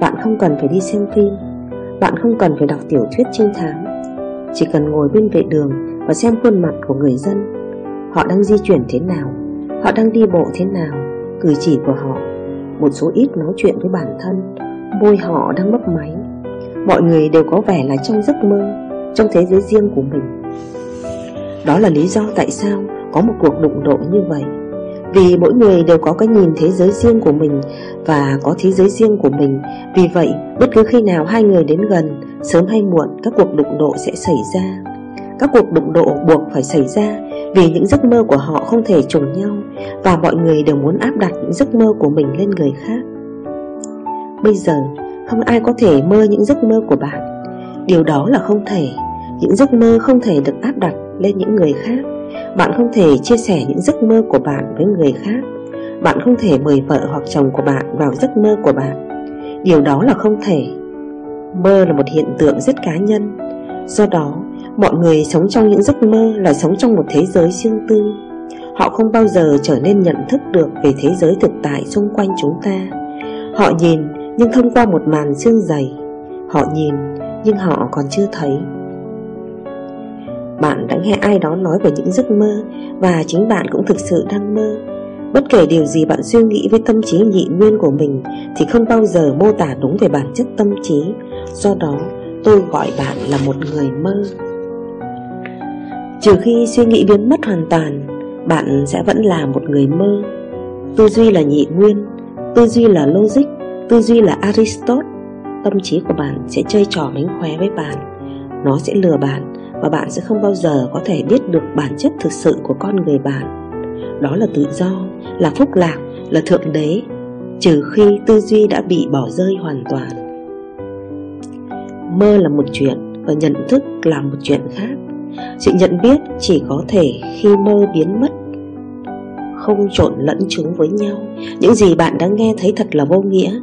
Speaker 1: Bạn không cần phải đi xem phim Bạn không cần phải đọc tiểu thuyết trinh thám chỉ cần ngồi bên vệ đường Và xem khuôn mặt của người dân, Họ đang di chuyển thế nào, Họ đang đi bộ thế nào, Cử chỉ của họ, Một số ít nói chuyện với bản thân, Môi họ đang mấp máy. Mọi người đều có vẻ là trong giấc mơ, Trong thế giới riêng của mình. Đó là lý do tại sao có một cuộc đụng độ như vậy. Vì mỗi người đều có cái nhìn thế giới riêng của mình Và có thế giới riêng của mình. Vì vậy, bất cứ khi nào hai người đến gần Sớm hay muộn, các cuộc đụng độ sẽ xảy ra. Các cuộc đụng độ buộc phải xảy ra Vì những giấc mơ của họ không thể trùng nhau Và mọi người đều muốn áp đặt những giấc mơ của mình lên người khác. Bây giờ, không ai có thể mơ những giấc mơ của bạn. Điều đó là không thể. Những giấc mơ không thể được áp đặt lên những người khác. Bạn không thể chia sẻ những giấc mơ của bạn với người khác. Bạn không thể mời vợ hoặc chồng của bạn vào giấc mơ của bạn. Điều đó là không thể. Mơ là một hiện tượng rất cá nhân. Do đó, mọi người sống trong những giấc mơ là sống trong một thế giới riêng tư. Họ không bao giờ trở nên nhận thức được về thế giới thực tại xung quanh chúng ta. Họ nhìn nhưng thông qua một màn xương dày. Họ nhìn nhưng họ còn chưa thấy. Bạn đã nghe ai đó nói về những giấc mơ Và chính bạn cũng thực sự đang mơ. Bất kể điều gì bạn suy nghĩ với tâm trí nhị nguyên của mình, Thì không bao giờ mô tả đúng về bản chất tâm trí. Do đó, tôi gọi bạn là một người mơ. Trừ khi suy nghĩ biến mất hoàn toàn, Bạn sẽ vẫn là một người mơ. Tư duy là nhị nguyên, Tư duy là logic, Tư duy là Aristotle. Tâm trí của bạn sẽ chơi trò mánh khóe với bạn. Nó sẽ lừa bạn và bạn sẽ không bao giờ có thể biết được bản chất thực sự của con người bạn đó là tự do, là phúc lạc, là thượng đế, trừ khi tư duy đã bị bỏ rơi hoàn toàn. Mơ là một chuyện và nhận thức là một chuyện khác. Sự nhận biết chỉ có thể khi mơ biến mất. Không trộn lẫn chúng với nhau. Những gì bạn đã nghe thấy thật là vô nghĩa.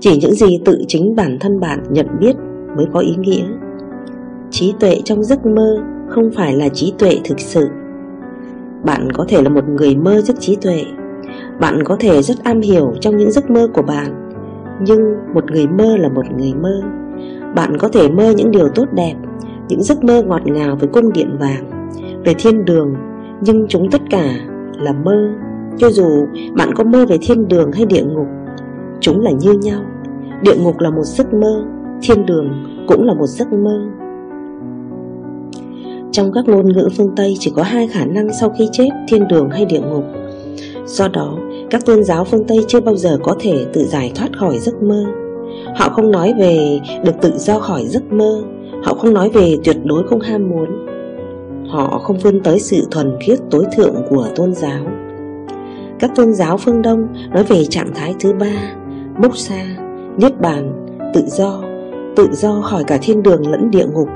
Speaker 1: Chỉ những gì tự chính bản thân bạn nhận biết mới có ý nghĩa. Trí tuệ trong giấc mơ không phải là trí tuệ thực sự bạn có thể là một người mơ rất trí tuệ. Bạn có thể rất am hiểu trong những giấc mơ của bạn. Nhưng một người mơ là một người mơ. Bạn có thể mơ những điều tốt đẹp, những giấc mơ ngọt ngào với cung điện vàng, về thiên đường. Nhưng chúng tất cả là mơ. Cho dù bạn có mơ về thiên đường hay địa ngục, chúng là như nhau. Địa ngục là một giấc mơ, thiên đường cũng là một giấc mơ trong các ngôn ngữ phương Tây chỉ có hai khả năng sau khi chết, thiên đường hay địa ngục. Do đó, các tôn giáo phương Tây chưa bao giờ có thể tự giải thoát khỏi giấc mơ. Họ không nói về được tự do khỏi giấc mơ, họ không nói về tuyệt đối không ham muốn. Họ không vươn tới sự thuần khiết tối thượng của tôn giáo. Các tôn giáo phương Đông nói về trạng thái thứ ba, bốc xa, niết bàn, tự do, tự do khỏi cả thiên đường lẫn địa ngục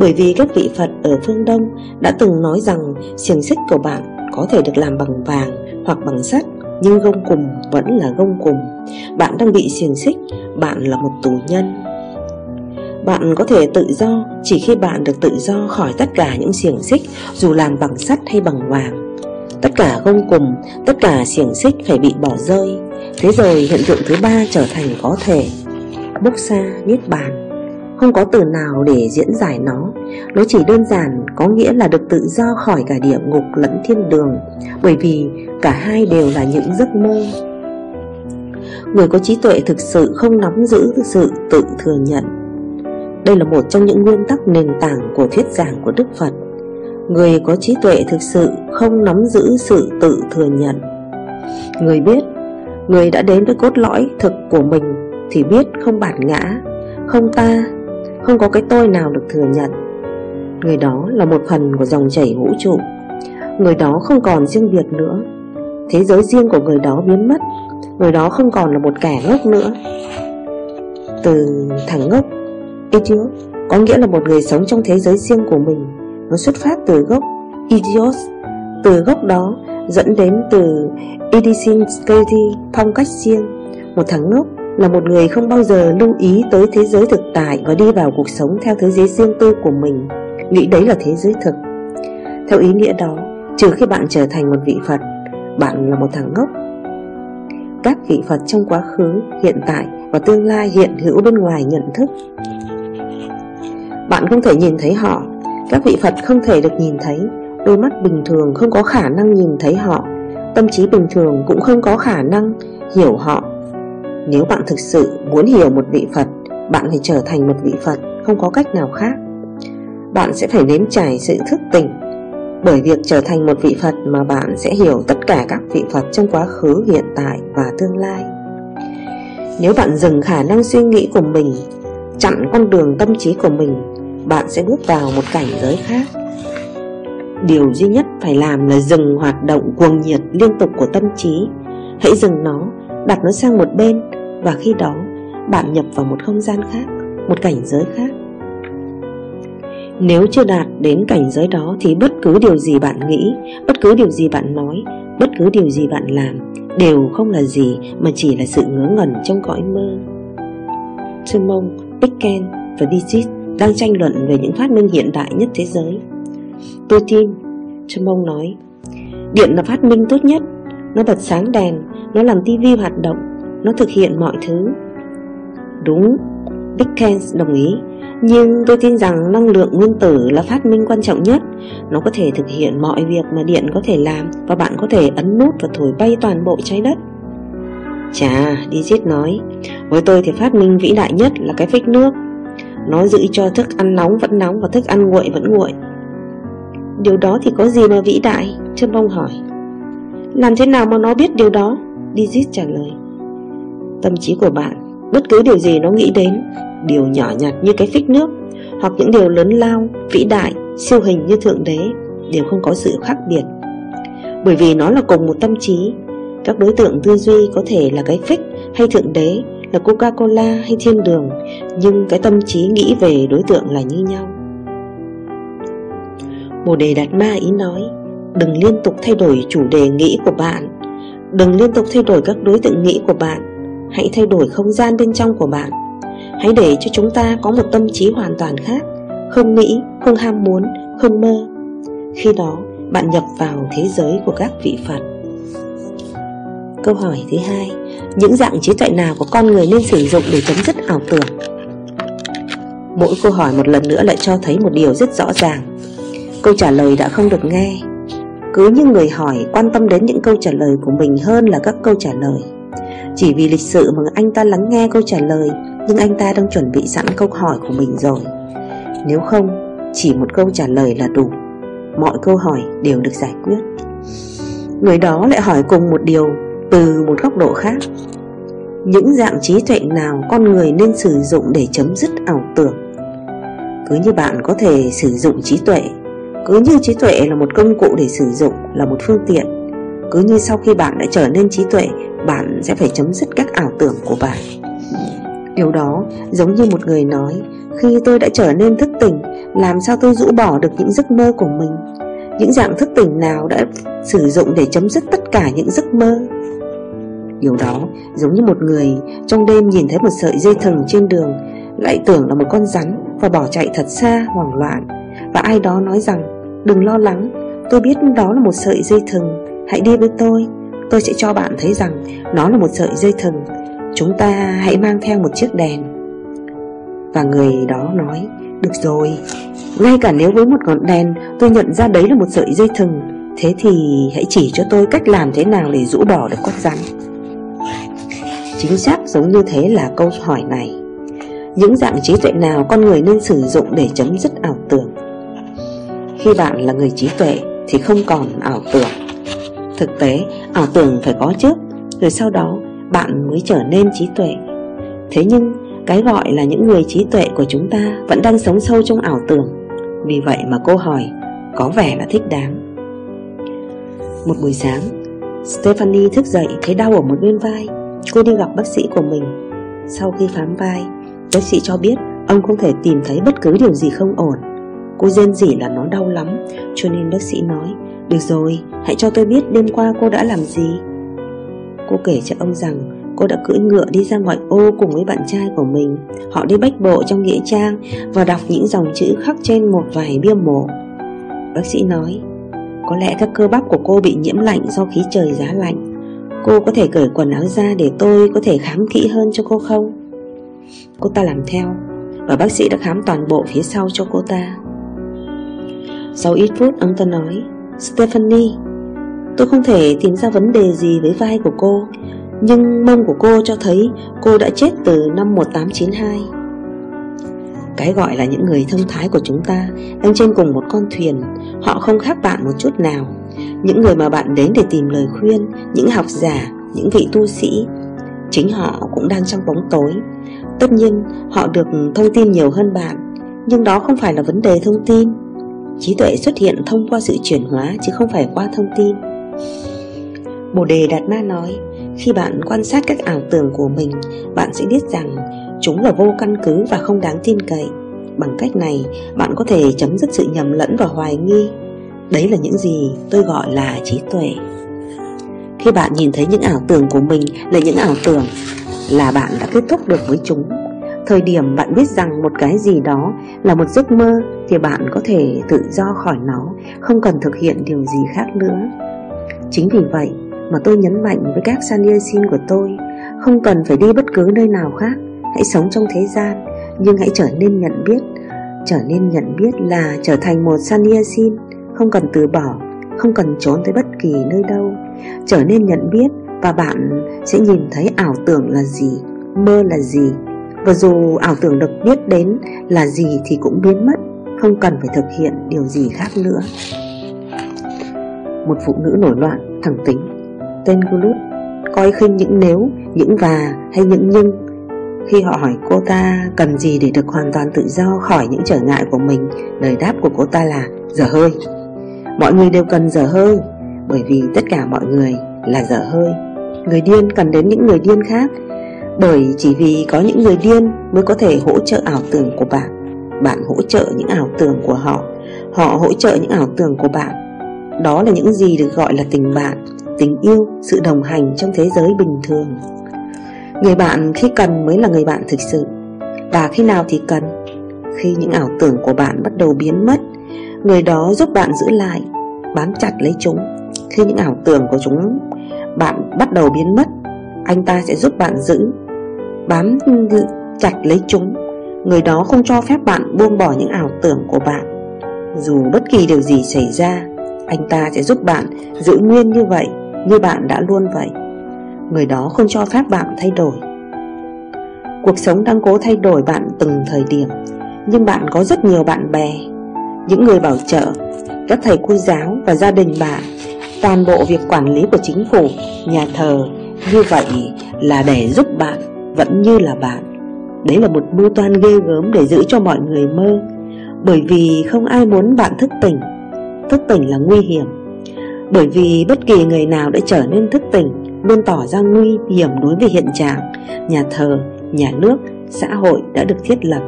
Speaker 1: bởi vì các vị Phật ở phương Đông đã từng nói rằng xiềng xích của bạn có thể được làm bằng vàng hoặc bằng sắt nhưng gông cùng vẫn là gông cùng Bạn đang bị xiềng xích, bạn là một tù nhân. Bạn có thể tự do chỉ khi bạn được tự do khỏi tất cả những xiềng xích dù làm bằng sắt hay bằng vàng. Tất cả gông cùng, tất cả xiềng xích phải bị bỏ rơi. Thế rồi hiện tượng thứ ba trở thành có thể. Bốc xa, niết bàn. Không có từ nào để diễn giải nó. Nó chỉ đơn giản có nghĩa là được tự do khỏi cả địa ngục lẫn thiên đường, Bởi vì cả hai đều là những giấc mơ. Người có trí tuệ thực sự không nắm giữ sự tự thừa nhận. Đây là một trong những nguyên tắc nền tảng của thuyết giảng của Đức Phật. Người có trí tuệ thực sự không nắm giữ sự tự thừa nhận. Người biết, Người đã đến với cốt lõi thực của mình Thì biết không bản ngã, Không ta không có cái tôi nào được thừa nhận. Người đó là một phần của dòng chảy vũ trụ. Người đó không còn riêng biệt nữa. Thế giới riêng của người đó biến mất. Người đó không còn là một kẻ ngốc nữa. Từ thằng ngốc, Idiot, Có nghĩa là một người sống trong thế giới riêng của mình. Nó xuất phát từ gốc Idiot. Từ gốc đó dẫn đến từ idiosyncrasy phong cách riêng. Một thằng ngốc là một người không bao giờ lưu ý tới thế giới thực tại Và đi vào cuộc sống theo thế giới riêng tư của mình. Nghĩ đấy là thế giới thực. Theo ý nghĩa đó Trừ khi bạn trở thành một vị Phật Bạn là một thằng ngốc. Các vị Phật trong quá khứ, hiện tại và tương lai hiện hữu bên ngoài nhận thức. Bạn không thể nhìn thấy họ, các vị Phật không thể được nhìn thấy, đôi mắt bình thường không có khả năng nhìn thấy họ, tâm trí bình thường cũng không có khả năng hiểu họ. Nếu bạn thực sự muốn hiểu một vị Phật, bạn phải trở thành một vị Phật, không có cách nào khác. Bạn sẽ phải nếm trải sự thức tỉnh. Bởi việc trở thành một vị Phật mà bạn sẽ hiểu tất cả các vị Phật trong quá khứ, hiện tại và tương lai. Nếu bạn dừng khả năng suy nghĩ của mình Chặn con đường tâm trí của mình Bạn sẽ bước vào một cảnh giới khác. Điều duy nhất phải làm là dừng hoạt động cuồng nhiệt liên tục của tâm trí. Hãy dừng nó, đặt nó sang một bên Và khi đó bạn nhập vào một không gian khác, một cảnh giới khác nếu chưa đạt đến cảnh giới đó thì bất cứ điều gì bạn nghĩ, bất cứ điều gì bạn nói, bất cứ điều gì bạn làm đều không là gì mà chỉ là sự ngớ ngẩn trong cõi mơ. Simon, Picken và Digit đang tranh luận về những phát minh hiện đại nhất thế giới. Tôi tin, Simon nói, điện là phát minh tốt nhất, nó bật sáng đèn, nó làm tivi hoạt động, nó thực hiện mọi thứ. Đúng, Pickens đồng ý nhưng tôi tin rằng năng lượng nguyên tử là phát minh quan trọng nhất. Nó có thể thực hiện mọi việc mà điện có thể làm Và bạn có thể ấn nút và thổi bay toàn bộ trái đất. Chà, Digit nói Với tôi thì phát minh vĩ đại nhất là cái phích nước. Nó giữ cho thức ăn nóng vẫn nóng và thức ăn nguội vẫn nguội. Điều đó thì có gì mà vĩ đại? Trâm Bông hỏi. Làm thế nào mà nó biết điều đó? Digit trả lời. Tâm trí của bạn Bất cứ điều gì nó nghĩ đến Điều nhỏ nhặt như cái phích nước Hoặc những điều lớn lao, vĩ đại, siêu hình như Thượng Đế Đều không có sự khác biệt. Bởi vì nó là cùng một tâm trí Các đối tượng tư duy có thể là cái phích hay Thượng Đế Là Coca-Cola hay Thiên Đường Nhưng cái tâm trí nghĩ về đối tượng là như nhau. Bồ Đề Đạt Ma ý nói Đừng liên tục thay đổi chủ đề nghĩ của bạn. Đừng liên tục thay đổi các đối tượng nghĩ của bạn. Hãy thay đổi không gian bên trong của bạn. Hãy để cho chúng ta có một tâm trí hoàn toàn khác Không nghĩ, không ham muốn, không mơ. Khi đó bạn nhập vào thế giới của các vị Phật. Câu hỏi thứ hai Những dạng trí tuệ nào của con người nên sử dụng để chấm dứt ảo tưởng? Mỗi câu hỏi một lần nữa lại cho thấy một điều rất rõ ràng. Câu trả lời đã không được nghe. Cứ như người hỏi, quan tâm đến những câu trả lời của mình hơn là các câu trả lời. Chỉ vì lịch sự mà anh ta lắng nghe câu trả lời, nhưng anh ta đang chuẩn bị sẵn câu hỏi của mình rồi. Nếu không, Chỉ một câu trả lời là đủ. Mọi câu hỏi đều được giải quyết. Người đó lại hỏi cùng một điều Từ một góc độ khác. Những dạng trí tuệ nào Con người nên sử dụng để chấm dứt ảo tưởng? Cứ như bạn có thể sử dụng trí tuệ cứ như trí tuệ là một công cụ để sử dụng, Là một phương tiện. Cứ như sau khi bạn đã trở nên trí tuệ, Bạn sẽ phải chấm dứt các ảo tưởng của bạn. Điều đó giống như một người nói, Khi tôi đã trở nên thức tỉnh, Làm sao tôi rũ bỏ được những giấc mơ của mình? Những dạng thức tỉnh nào đã sử dụng để chấm dứt tất cả những giấc mơ? Điều đó giống như một người trong đêm nhìn thấy một sợi dây thừng trên đường, Lại tưởng là một con rắn và bỏ chạy thật xa, hoảng loạn. Và ai đó nói rằng, Đừng lo lắng, Tôi biết đó là một sợi dây thừng, hãy đi với tôi. Tôi sẽ cho bạn thấy rằng nó là một sợi dây thừng. Chúng ta hãy mang theo một chiếc đèn. Và người đó nói, Được rồi, Ngay cả nếu với một ngọn đèn, Tôi nhận ra đấy là một sợi dây thừng, Thế thì hãy chỉ cho tôi cách làm thế nào để rũ bỏ được con rắn. Chính xác giống như thế là câu hỏi này. Những dạng trí tuệ nào con người nên sử dụng để chấm dứt ảo tưởng? Khi bạn là người trí tuệ thì không còn ảo tưởng. Thực tế, ảo tưởng phải có trước Rồi sau đó bạn mới trở nên trí tuệ. Thế nhưng cái gọi là những người trí tuệ của chúng ta Vẫn đang sống sâu trong ảo tưởng. Vì vậy mà câu hỏi có vẻ là thích đáng. Một buổi sáng Stephanie thức dậy thấy đau ở một bên vai. Cô đi gặp bác sĩ của mình. Sau khi khám vai Bác sĩ cho biết ông không thể tìm thấy bất cứ điều gì không ổn. Cô rên rỉ là nó đau lắm. Cho nên bác sĩ nói Được rồi, hãy cho tôi biết đêm qua cô đã làm gì. Cô kể cho ông rằng Cô đã cưỡi ngựa đi ra ngoại ô cùng với bạn trai của mình. Họ đi bách bộ trong nghĩa trang Và đọc những dòng chữ khắc trên một vài bia mộ. Bác sĩ nói Có lẽ các cơ bắp của cô bị nhiễm lạnh do khí trời giá lạnh. Cô có thể cởi quần áo ra để tôi có thể khám kỹ hơn cho cô không? Cô ta làm theo Và bác sĩ đã khám toàn bộ phía sau cho cô ta sau ít phút ông ta nói Stephanie Tôi không thể tìm ra vấn đề gì với vai của cô Nhưng mông của cô cho thấy cô đã chết từ năm 1892 Cái gọi là những người thông thái của chúng ta Đang trên cùng một con thuyền Họ không khác bạn một chút nào. Những người mà bạn đến để tìm lời khuyên Những học giả, những vị tu sĩ Chính họ cũng đang trong bóng tối. Tất nhiên họ được thông tin nhiều hơn bạn Nhưng đó không phải là vấn đề thông tin trí tuệ xuất hiện thông qua sự chuyển hóa chứ không phải qua thông tin. Bồ Đề Đạt Ma nói, Khi bạn quan sát các ảo tưởng của mình, Bạn sẽ biết rằng chúng là vô căn cứ và không đáng tin cậy. Bằng cách này, bạn có thể chấm dứt sự nhầm lẫn và hoài nghi. Đấy là những gì tôi gọi là trí tuệ. Khi bạn nhìn thấy những ảo tưởng của mình là những ảo tưởng Là bạn đã kết thúc được với chúng. Thời điểm bạn biết rằng một cái gì đó là một giấc mơ Thì bạn có thể tự do khỏi nó, Không cần thực hiện điều gì khác nữa. Chính vì vậy mà tôi nhấn mạnh với các Sanyasin của tôi, Không cần phải đi bất cứ nơi nào khác, Hãy sống trong thế gian. Nhưng hãy trở nên nhận biết, Trở nên nhận biết là trở thành một Sanyasin Không cần từ bỏ, Không cần trốn tới bất kỳ nơi đâu. Trở nên nhận biết Và bạn sẽ nhìn thấy ảo tưởng là gì, Mơ là gì và dù ảo tưởng được biết đến là gì thì cũng biến mất Không cần phải thực hiện điều gì khác nữa. Một phụ nữ nổi loạn, thẳng tính. Tên Gulut Coi khinh những nếu, những và hay những nhưng. Khi họ hỏi cô ta cần gì để được hoàn toàn tự do khỏi những trở ngại của mình Lời đáp của cô ta là dở hơi. Mọi người đều cần dở hơi Bởi vì tất cả mọi người là dở hơi. Người điên cần đến những người điên khác bởi chỉ vì có những người điên mới có thể hỗ trợ ảo tưởng của bạn. Bạn hỗ trợ những ảo tưởng của họ. Họ hỗ trợ những ảo tưởng của bạn. Đó là những gì được gọi là tình bạn Tình yêu, sự đồng hành trong thế giới bình thường. Người bạn khi cần mới là người bạn thực sự. Và khi nào thì cần Khi những ảo tưởng của bạn bắt đầu biến mất Người đó giúp bạn giữ lại Bám chặt lấy chúng. Khi những ảo tưởng của chúng bạn bắt đầu biến mất anh ta sẽ giúp bạn giữ. Bám chặt lấy chúng. Người đó không cho phép bạn buông bỏ những ảo tưởng của bạn. Dù bất kỳ điều gì xảy ra, Anh ta sẽ giúp bạn giữ nguyên như vậy, Như bạn đã luôn vậy. Người đó không cho phép bạn thay đổi. Cuộc sống đang cố thay đổi bạn từng thời điểm, Nhưng bạn có rất nhiều bạn bè. Những người bảo trợ, Các thầy cô giáo và gia đình bạn Toàn bộ việc quản lý của chính phủ, Nhà thờ như vậy là để giúp bạn vẫn như là bạn. Đấy là một mưu toan ghê gớm để giữ cho mọi người mơ. Bởi vì không ai muốn bạn thức tỉnh. Thức tỉnh là nguy hiểm. Bởi vì bất kỳ người nào đã trở nên thức tỉnh Luôn tỏ ra nguy hiểm đối với hiện trạng Nhà thờ, nhà nước, xã hội đã được thiết lập.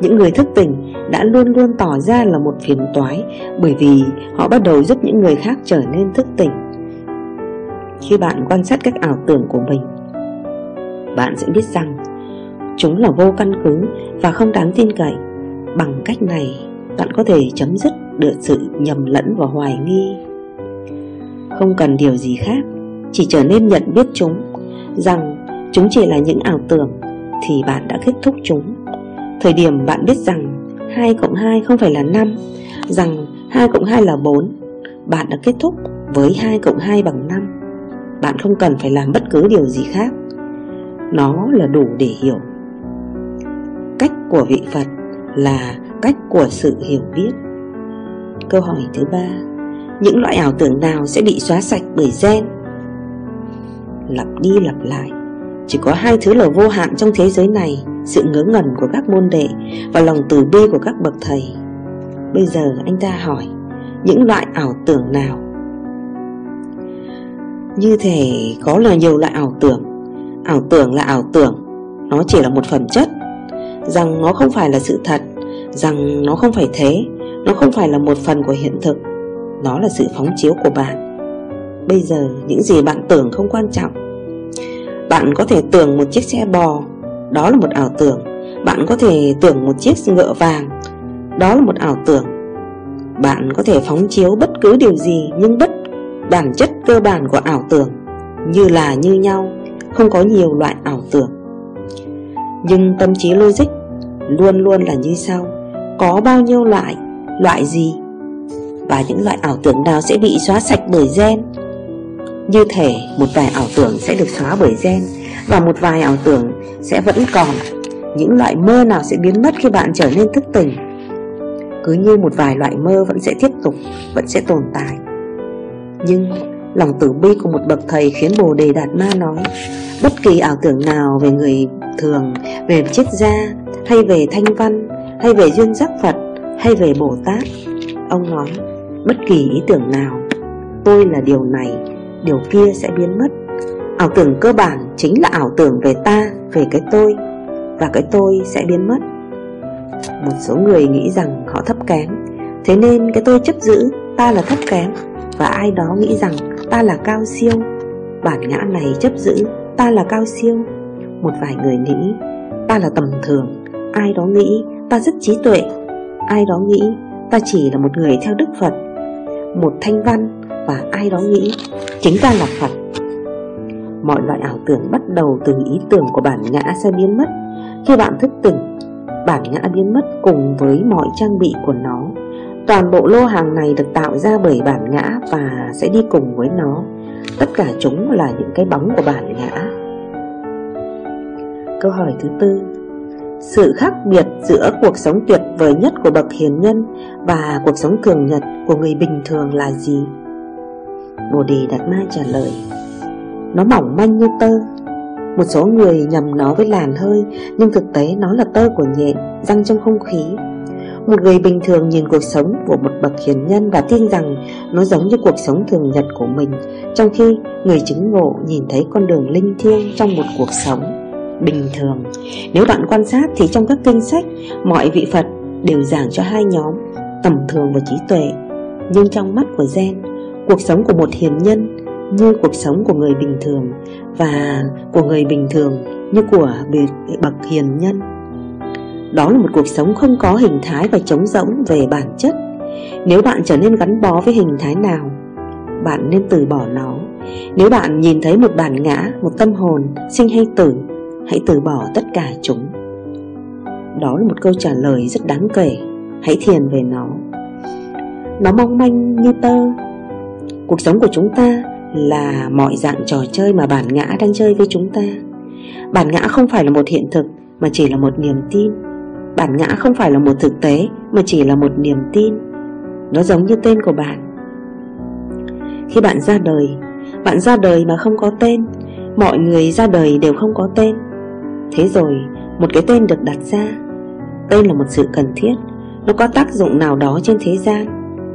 Speaker 1: Những người thức tỉnh đã luôn luôn tỏ ra là một phiền toái Bởi vì họ bắt đầu giúp những người khác trở nên thức tỉnh. Khi bạn quan sát các ảo tưởng của mình bạn sẽ biết rằng chúng là vô căn cứ và không đáng tin cậy. Bằng cách này, bạn có thể chấm dứt được sự nhầm lẫn và hoài nghi. Không cần điều gì khác Chỉ trở nên nhận biết chúng Rằng chúng chỉ là những ảo tưởng Thì bạn đã kết thúc chúng Thời điểm bạn biết rằng 2 cộng 2 không phải là 5 Rằng 2 cộng 2 là 4 Bạn đã kết thúc với 2 cộng 2 bằng 5 bạn không cần phải làm bất cứ điều gì khác. Nó là đủ để hiểu. Cách của vị Phật là cách của sự hiểu biết. Câu hỏi thứ ba, Những loại ảo tưởng nào sẽ bị xóa sạch bởi gen? Lặp đi lặp lại, Chỉ có hai thứ là vô hạn trong thế giới này, Sự ngớ ngẩn của các môn đệ Và lòng từ bi của các bậc thầy. Bây giờ anh ta hỏi, Những loại ảo tưởng nào như thể có là nhiều loại ảo tưởng. Ảo tưởng là ảo tưởng. Nó chỉ là một phẩm chất. Rằng nó không phải là sự thật. Rằng nó không phải thế. Nó không phải là một phần của hiện thực. Nó là sự phóng chiếu của bạn. Bây giờ, những gì bạn tưởng không quan trọng. Bạn có thể tưởng một chiếc xe bò. Đó là một ảo tưởng. Bạn có thể tưởng một chiếc ngựa vàng. Đó là một ảo tưởng. Bạn có thể phóng chiếu bất cứ điều gì, Nhưng bất bản chất cơ bản của ảo tưởng Như là như nhau, Không có nhiều loại ảo tưởng. Nhưng tâm trí logic Luôn luôn là như sau, Có bao nhiêu loại Loại gì? Và những loại ảo tưởng nào sẽ bị xóa sạch bởi gen? Như thể một vài ảo tưởng sẽ được xóa bởi gen Và một vài ảo tưởng sẽ vẫn còn. Những loại mơ nào sẽ biến mất khi bạn trở nên thức tỉnh? Cứ như một vài loại mơ vẫn sẽ tiếp tục, Vẫn sẽ tồn tại. Nhưng lòng tử bi của một bậc thầy khiến Bồ Đề Đạt Ma nói Bất kỳ ảo tưởng nào về người thường, về triết gia hay về thanh văn hay về duyên giác Phật hay về Bồ Tát Ông nói bất kỳ ý tưởng nào Tôi là điều này, điều kia sẽ biến mất. Ảo tưởng cơ bản chính là ảo tưởng về ta, về cái tôi Và cái tôi sẽ biến mất. Một số người nghĩ rằng họ thấp kém Thế nên cái tôi chấp giữ ta là thấp kém. Và ai đó nghĩ rằng ta là cao siêu, Bản ngã này chấp giữ, ta là cao siêu. Một vài người nghĩ, ta là tầm thường. Ai đó nghĩ, ta rất trí tuệ. Ai đó nghĩ, ta chỉ là một người theo Đức Phật. Một thanh văn, Và ai đó nghĩ, chính ta là Phật. Mọi loại ảo tưởng bắt đầu từ ý tưởng của bản ngã sẽ biến mất. Khi bạn thức tỉnh, Bản ngã biến mất cùng với mọi trang bị của nó. Toàn bộ lô hàng này được tạo ra bởi bản ngã Và sẽ đi cùng với nó. Tất cả chúng là những cái bóng của bản ngã. Câu hỏi thứ tư. Sự khác biệt giữa cuộc sống tuyệt vời nhất của bậc hiền nhân và cuộc sống thường nhật của người bình thường là gì? Bồ Đề Đạt Ma trả lời, Nó mỏng manh như tơ. Một số người nhầm nó với làn hơi, Nhưng thực tế nó là tơ của nhện, Răng trong không khí. Một người bình thường nhìn cuộc sống của một bậc hiền nhân Và tin rằng nó giống như cuộc sống thường nhật của mình, Trong khi người chứng ngộ nhìn thấy con đường linh thiêng trong một cuộc sống bình thường. Nếu bạn quan sát thì trong các kinh sách, Mọi vị Phật đều giảng cho hai nhóm, Tầm thường và trí tuệ. Nhưng trong mắt của Gen, Cuộc sống của một hiền nhân Như cuộc sống của người bình thường Và của người bình thường Như của bậc hiền nhân. Đó là một cuộc sống không có hình thái Và trống rỗng về bản chất. Nếu bạn trở nên gắn bó với hình thái nào, Bạn nên từ bỏ nó. Nếu bạn nhìn thấy một bản ngã, Một tâm hồn sinh hay tử, Hãy từ bỏ tất cả chúng. Đó là một câu trả lời rất đáng kể. Hãy thiền về nó. Nó mong manh như tơ. Cuộc sống của chúng ta là mọi dạng trò chơi mà bản ngã đang chơi với chúng ta. Bản ngã không phải là một hiện thực, mà chỉ là một niềm tin. Bản ngã không phải là một thực tế, mà chỉ là một niềm tin. Nó giống như tên của bạn. Khi bạn ra đời, Bạn ra đời mà không có tên, Mọi người ra đời đều không có tên. Thế rồi, một cái tên được đặt ra. Tên là một sự cần thiết, Nó có tác dụng nào đó trên thế gian,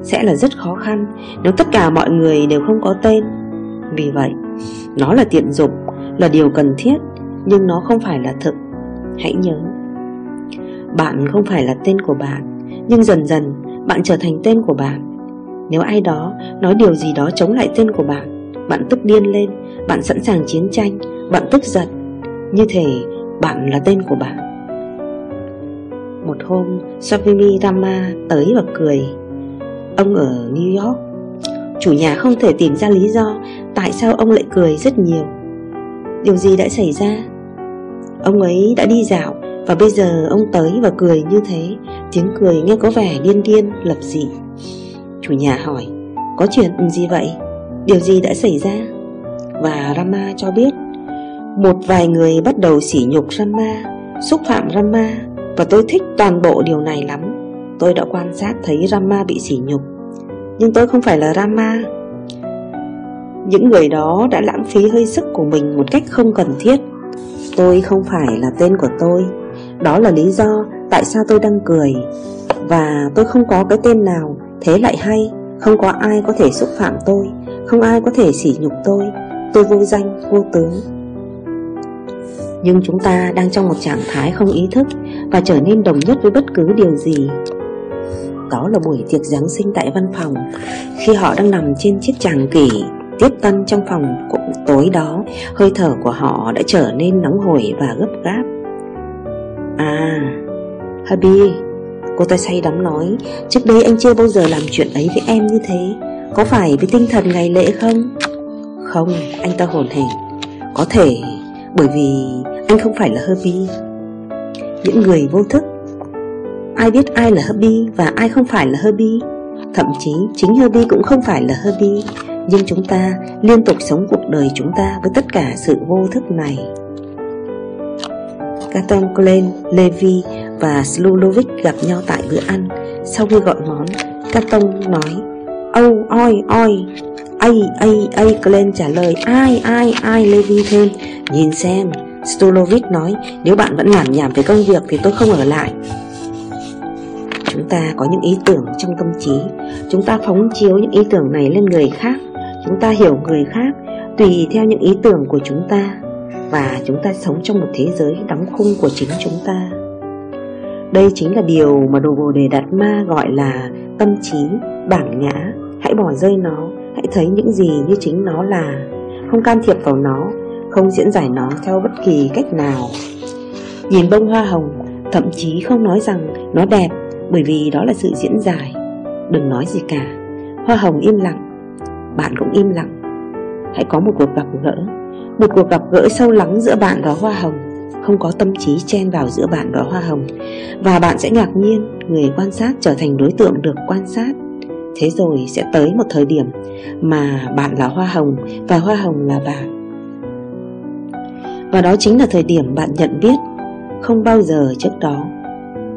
Speaker 1: Sẽ là rất khó khăn Nếu tất cả mọi người đều không có tên. Vì vậy, Nó là tiện dụng, Là điều cần thiết, Nhưng nó không phải là thực. Hãy nhớ bạn không phải là tên của bạn, Nhưng dần dần bạn trở thành tên của bạn. Nếu ai đó nói điều gì đó chống lại tên của bạn Bạn tức điên lên, Bạn sẵn sàng chiến tranh, Bạn tức giận, Như thể bạn là tên của bạn. Một hôm Swami Rama tới và cười. Ông ở New York. Chủ nhà không thể tìm ra lý do Tại sao ông lại cười rất nhiều. Điều gì đã xảy ra? Ông ấy đã đi dạo. Và bây giờ ông tới và cười như thế, Tiếng cười nghe có vẻ điên điên, lập dị. Chủ nhà hỏi, Có chuyện gì vậy? Điều gì đã xảy ra? Và Rama cho biết, Một vài người bắt đầu sỉ nhục Rama, Xúc phạm Rama, Và tôi thích toàn bộ điều này lắm. Tôi đã quan sát thấy Rama bị sỉ nhục, Nhưng tôi không phải là Rama. Những người đó đã lãng phí hơi sức của mình một cách không cần thiết. Tôi không phải là tên của tôi đó là lý do tại sao tôi đang cười. Và tôi không có cái tên nào Thế lại hay Không có ai có thể xúc phạm tôi Không ai có thể sỉ nhục tôi. Tôi vô danh, vô tướng. Nhưng chúng ta đang trong một trạng thái không ý thức Và trở nên đồng nhất với bất cứ điều gì. Đó là buổi tiệc Giáng sinh tại văn phòng. Khi họ đang nằm trên chiếc tràng kỷ Tiếp tân trong phòng cũng tối đó Hơi thở của họ đã trở nên nóng hổi và gấp gáp. À. Habi Cô ta say đắm nói Trước đây anh chưa bao giờ làm chuyện ấy với em như thế. Có phải với tinh thần ngày lễ không? Không, anh ta hồn hển. Có thể bởi vì anh không phải là Herbie Những người vô thức. Ai biết ai là Herbie và ai không phải là Herbie Thậm chí chính Herbie cũng không phải là Herbie Nhưng chúng ta liên tục sống cuộc đời chúng ta với tất cả sự vô thức này. Caton Klein, Levi và Slulovic gặp nhau tại bữa ăn. Sau khi gọi món, Caton nói Âu, oi, oi Ây, ây, ây, Klein trả lời Ai, ai, ai, Levi thêm Nhìn xem, Stulovic nói Nếu bạn vẫn làm nhảm về công việc thì tôi không ở lại. Chúng ta có những ý tưởng trong tâm trí. Chúng ta phóng chiếu những ý tưởng này lên người khác. Chúng ta hiểu người khác Tùy theo những ý tưởng của chúng ta. Và chúng ta sống trong một thế giới đóng khung của chính chúng ta. Đây chính là điều mà Đồ Bồ Đề Đạt Ma gọi là tâm trí, bản ngã. Hãy bỏ rơi nó, hãy thấy những gì như chính nó là. Không can thiệp vào nó, không diễn giải nó theo bất kỳ cách nào. Nhìn bông hoa hồng, thậm chí không nói rằng nó đẹp bởi vì đó là sự diễn giải. Đừng nói gì cả Hoa hồng im lặng Bạn cũng im lặng. Hãy có một cuộc gặp gỡ. Một cuộc gặp gỡ sâu lắng giữa bạn và hoa hồng. Không có tâm trí chen vào giữa bạn và hoa hồng. Và bạn sẽ ngạc nhiên, Người quan sát trở thành đối tượng được quan sát. Thế rồi sẽ tới một thời điểm Mà bạn là hoa hồng Và hoa hồng là bạn. Và đó chính là thời điểm bạn nhận biết Không bao giờ trước đó.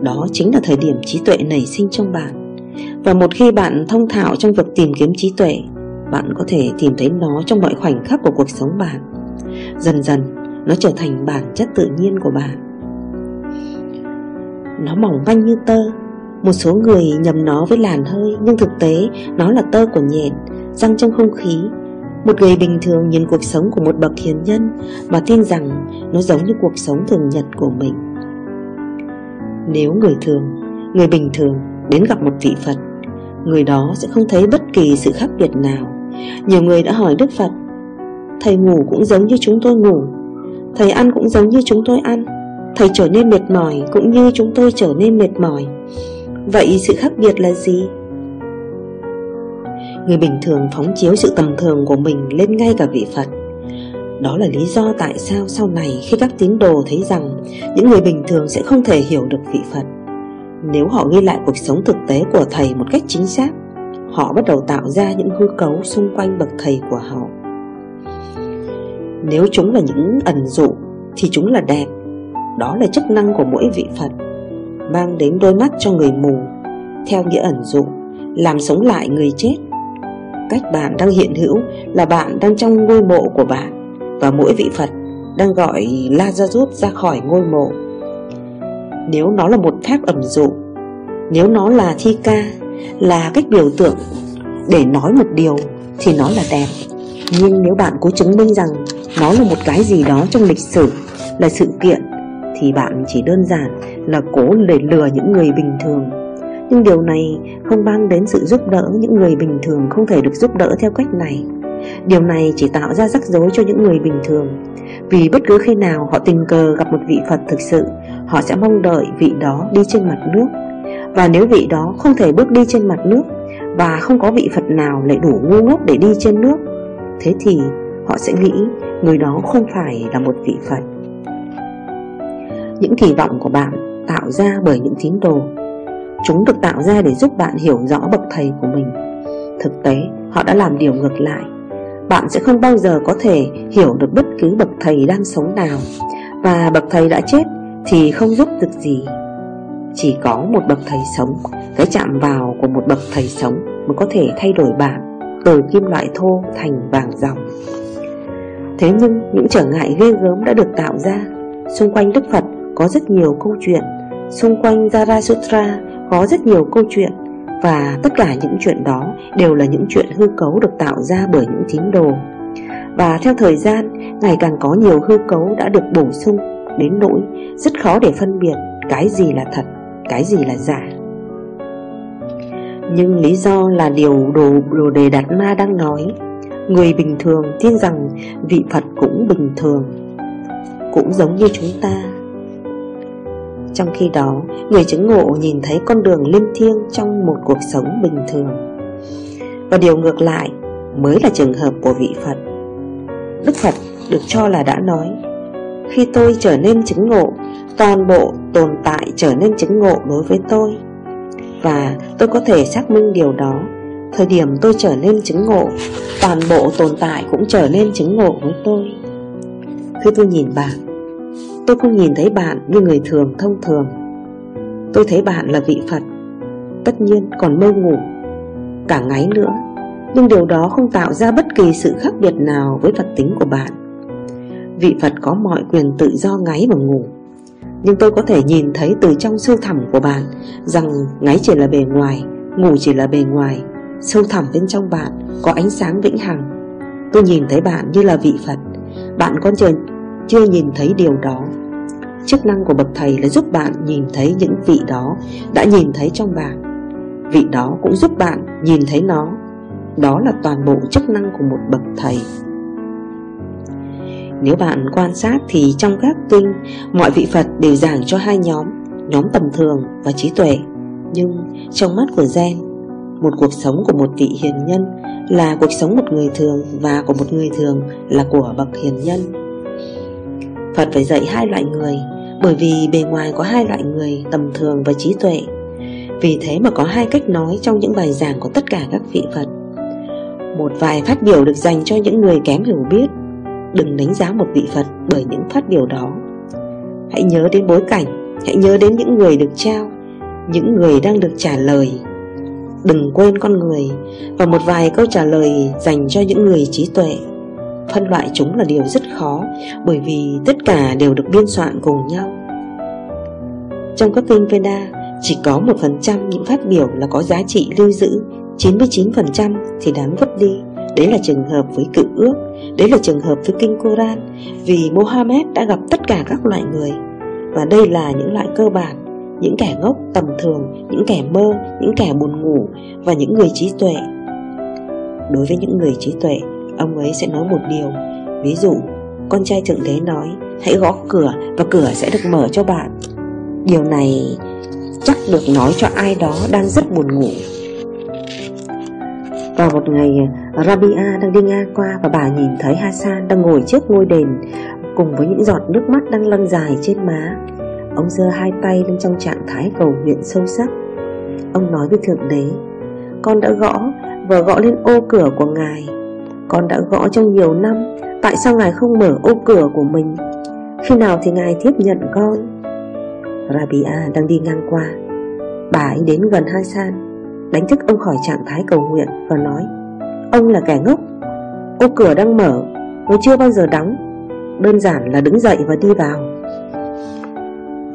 Speaker 1: Đó chính là thời điểm trí tuệ nảy sinh trong bạn. Và một khi bạn thông thạo trong việc tìm kiếm trí tuệ, Bạn có thể tìm thấy nó trong mọi khoảnh khắc của cuộc sống bạn. Dần dần nó trở thành bản chất tự nhiên của bạn Nó mỏng manh như tơ. Một số người nhầm nó với làn hơi Nhưng thực tế nó là tơ của nhện Răng trong không khí. Một người bình thường nhìn cuộc sống của một bậc hiền nhân Mà tin rằng nó giống như cuộc sống thường nhật của mình. Nếu người thường, người bình thường đến gặp một vị Phật Người đó sẽ không thấy bất kỳ sự khác biệt nào. Nhiều người đã hỏi Đức Phật Thầy ngủ cũng giống như chúng tôi ngủ. Thầy ăn cũng giống như chúng tôi ăn. Thầy trở nên mệt mỏi cũng như chúng tôi trở nên mệt mỏi. Vậy sự khác biệt là gì? Người bình thường phóng chiếu sự tầm thường của mình lên ngay cả vị Phật. Đó là lý do tại sao sau này khi các tín đồ thấy rằng những người bình thường sẽ không thể hiểu được vị Phật, Nếu họ ghi lại cuộc sống thực tế của thầy một cách chính xác, Họ bắt đầu tạo ra những hư cấu xung quanh bậc thầy của họ. Nếu chúng là những ẩn dụ thì chúng là đẹp Đó là chức năng của mỗi vị Phật Mang đến đôi mắt cho người mù Theo nghĩa ẩn dụ Làm sống lại người chết Cách bạn đang hiện hữu là bạn đang trong ngôi mộ của bạn và mỗi vị Phật đang gọi Lazarus ra khỏi ngôi mộ. Nếu nó là một phép ẩm dụ, nếu nó là thi ca, là cách biểu tượng để nói một điều thì nó là đẹp. Nhưng nếu bạn cố chứng minh rằng nó là một cái gì đó trong lịch sử, là sự kiện, thì bạn chỉ đơn giản là cố để lừa những người bình thường. Nhưng điều này không mang đến sự giúp đỡ những người bình thường không thể được giúp đỡ theo cách này. Điều này chỉ tạo ra rắc rối cho những người bình thường Vì bất cứ khi nào họ tình cờ gặp một vị Phật thực sự Họ sẽ mong đợi vị đó đi trên mặt nước Và nếu vị đó không thể bước đi trên mặt nước Và không có vị Phật nào lại đủ ngu ngốc để đi trên nước Thế thì họ sẽ nghĩ người đó không phải là một vị Phật. Những kỳ vọng của bạn tạo ra bởi những tín đồ. Chúng được tạo ra để giúp bạn hiểu rõ bậc thầy của mình. Thực tế, họ đã làm điều ngược lại. Bạn sẽ không bao giờ có thể hiểu được bất cứ bậc thầy đang sống nào. Và bậc thầy đã chết thì không giúp được gì. Chỉ có một bậc thầy sống Cái chạm vào của một bậc thầy sống mới có thể thay đổi bạn. Từ kim loại thô thành vàng dòng. Thế nhưng những trở ngại ghê gớm đã được tạo ra. Xung quanh Đức Phật có rất nhiều câu chuyện. Xung quanh Zarathustra có rất nhiều câu chuyện. Và tất cả những chuyện đó đều là những chuyện hư cấu được tạo ra bởi những tín đồ. Và theo thời gian, ngày càng có nhiều hư cấu đã được bổ sung Đến nỗi rất khó để phân biệt cái gì là thật, cái gì là giả. Nhưng lý do là điều đồ, đồ đề Đạt Ma đang nói Người bình thường tin rằng vị Phật cũng bình thường Cũng giống như chúng ta trong khi đó, người chứng ngộ nhìn thấy con đường linh thiêng trong một cuộc sống bình thường. Và điều ngược lại mới là trường hợp của vị Phật. Đức Phật được cho là đã nói Khi tôi trở nên chứng ngộ, toàn bộ tồn tại trở nên chứng ngộ đối với tôi. Và tôi có thể xác minh điều đó. Thời điểm tôi trở nên chứng ngộ, Toàn bộ tồn tại cũng trở nên chứng ngộ với tôi. Khi tôi nhìn bạn, Tôi không nhìn thấy bạn như người thường thông thường. Tôi thấy bạn là vị Phật, Tất nhiên còn mơ ngủ, Cả ngáy nữa. Nhưng điều đó không tạo ra bất kỳ sự khác biệt nào với Phật tính của bạn. Vị Phật có mọi quyền tự do ngáy và ngủ. Nhưng tôi có thể nhìn thấy từ trong sâu thẳm của bạn Rằng ngáy chỉ là bề ngoài Ngủ chỉ là bề ngoài Sâu thẳm bên trong bạn có ánh sáng vĩnh hằng. Tôi nhìn thấy bạn như là vị Phật. Bạn con chưa, chưa nhìn thấy điều đó? Chức năng của bậc thầy là giúp bạn nhìn thấy những vị đó đã nhìn thấy trong bạn. Vị đó cũng giúp bạn nhìn thấy nó. Đó là toàn bộ chức năng của một bậc thầy. Nếu bạn quan sát thì trong các kinh, Mọi vị Phật đều giảng cho hai nhóm Nhóm tầm thường và trí tuệ. Nhưng trong mắt của Gen, Một cuộc sống của một vị hiền nhân Là cuộc sống một người thường Và của một người thường là của bậc hiền nhân. Phật phải dạy hai loại người, bởi vì bề ngoài có hai loại người tầm thường và trí tuệ. Vì thế mà có hai cách nói trong những bài giảng của tất cả các vị Phật. Một vài phát biểu được dành cho những người kém hiểu biết Đừng đánh giá một vị Phật bởi những phát biểu đó. Hãy nhớ đến bối cảnh, Hãy nhớ đến những người được trao, Những người đang được trả lời. Đừng quên con người Và một vài câu trả lời dành cho những người trí tuệ. Phân loại chúng là điều rất khó Bởi vì tất cả đều được biên soạn cùng nhau. Trong các kinh Veda, Chỉ có 1% những phát biểu là có giá trị lưu giữ 99% thì đáng vứt đi. Đấy là trường hợp với cự ước Đấy là trường hợp với kinh Koran Vì Mohammed đã gặp tất cả các loại người. Và đây là những loại cơ bản Những kẻ ngốc tầm thường Những kẻ mơ, những kẻ buồn ngủ Và những người trí tuệ. Đối với những người trí tuệ Ông ấy sẽ nói một điều. Ví dụ Con trai thượng đế nói Hãy gõ cửa và cửa sẽ được mở cho bạn. Điều này chắc được nói cho ai đó đang rất buồn ngủ. Vào một ngày Rabia đang đi ngang qua Và bà nhìn thấy Hassan đang ngồi trước ngôi đền Cùng với những giọt nước mắt đang lăn dài trên má. Ông giơ hai tay lên trong trạng thái cầu nguyện sâu sắc. Ông nói với Thượng Đế, Con đã gõ và gõ lên ô cửa của Ngài. Con đã gõ trong nhiều năm, Tại sao ngài không mở ô cửa của mình? Khi nào thì ngài tiếp nhận con? Rabia đang đi ngang qua. Bà ấy đến gần Hassan, Đánh thức ông khỏi trạng thái cầu nguyện Và nói Ông là kẻ ngốc. Ô cửa đang mở, Nó chưa bao giờ đóng. Đơn giản là đứng dậy và đi vào.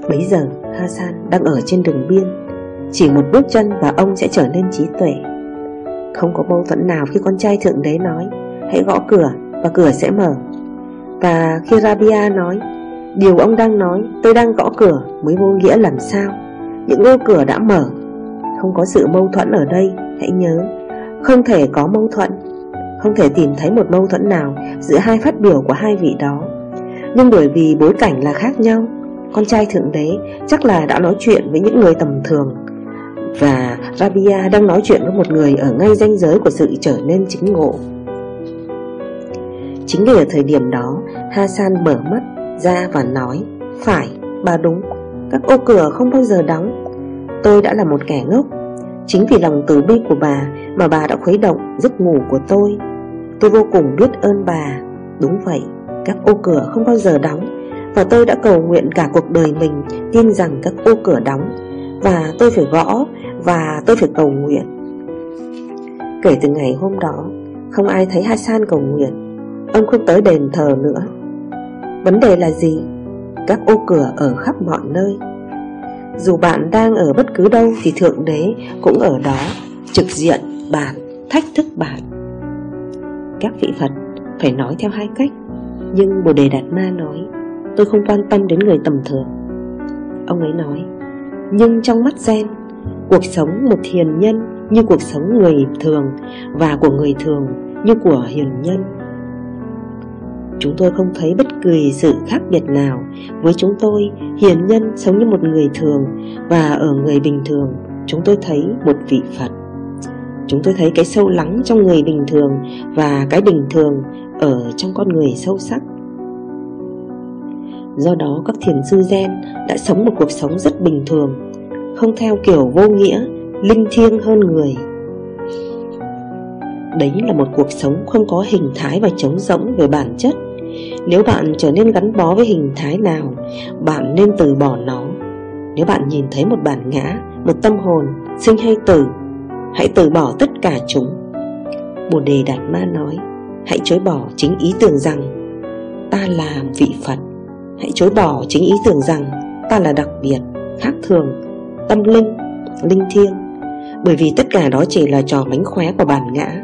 Speaker 1: Bấy giờ, Hassan đang ở trên đường biên. Chỉ một bước chân và ông sẽ trở nên trí tuệ. Không có mâu thuẫn nào khi con trai thượng đế nói, Hãy gõ cửa và cửa sẽ mở. Và khi Rabia nói, Điều ông đang nói, tôi đang gõ cửa mới vô nghĩa làm sao. Những ô cửa đã mở. Không có sự mâu thuẫn ở đây, Hãy nhớ không thể có mâu thuẫn Không thể tìm thấy một mâu thuẫn nào Giữa hai phát biểu của hai vị đó. Nhưng bởi vì bối cảnh là khác nhau Con trai thượng đế chắc là đã nói chuyện với những người tầm thường Và Rabia đang nói chuyện với một người ở ngay ranh giới của sự trở nên chính ngộ. Chính vì ở thời điểm đó Hassan mở mắt ra và nói Phải, bà đúng Các ô cửa không bao giờ đóng. Tôi đã là một kẻ ngốc Chính vì lòng từ bi của bà Mà bà đã khuấy động giấc ngủ của tôi. Tôi vô cùng biết ơn bà. Đúng vậy, các ô cửa không bao giờ đóng Và tôi đã cầu nguyện cả cuộc đời mình Tin rằng các ô cửa đóng Và tôi phải gõ Và tôi phải cầu nguyện. Kể từ ngày hôm đó Không ai thấy Hassan cầu nguyện. Ông không tới đền thờ nữa. Vấn đề là gì? Các ô cửa ở khắp mọi nơi. Dù bạn đang ở bất cứ đâu Thì Thượng Đế cũng ở đó Trực diện bạn, thách thức bạn. Các vị Phật phải nói theo hai cách Nhưng Bồ Đề Đạt Ma nói Tôi không quan tâm đến người tầm thường. Ông ấy nói Nhưng trong mắt zen Cuộc sống một hiền nhân như cuộc sống người thường Và của người thường như của hiền nhân Chúng tôi không thấy bất kỳ sự khác biệt nào. Với chúng tôi, hiền nhân sống như một người thường Và ở người bình thường, chúng tôi thấy một vị Phật. Chúng tôi thấy cái sâu lắng trong người bình thường Và cái bình thường ở trong con người sâu sắc. Do đó các thiền sư gen đã sống một cuộc sống rất bình thường Không theo kiểu vô nghĩa, linh thiêng hơn người. Đấy là một cuộc sống không có hình thái và trống rỗng về bản chất. Nếu bạn trở nên gắn bó với hình thái nào Bạn nên từ bỏ nó. Nếu bạn nhìn thấy một bản ngã, một tâm hồn, sinh hay tử Hãy từ bỏ tất cả chúng. Bồ Đề Đạt Ma nói Hãy chối bỏ chính ý tưởng rằng Ta là vị Phật. Hãy chối bỏ chính ý tưởng rằng Ta là đặc biệt, khác thường, tâm linh, linh thiêng. Bởi vì tất cả đó chỉ là trò mánh khóe của bản ngã.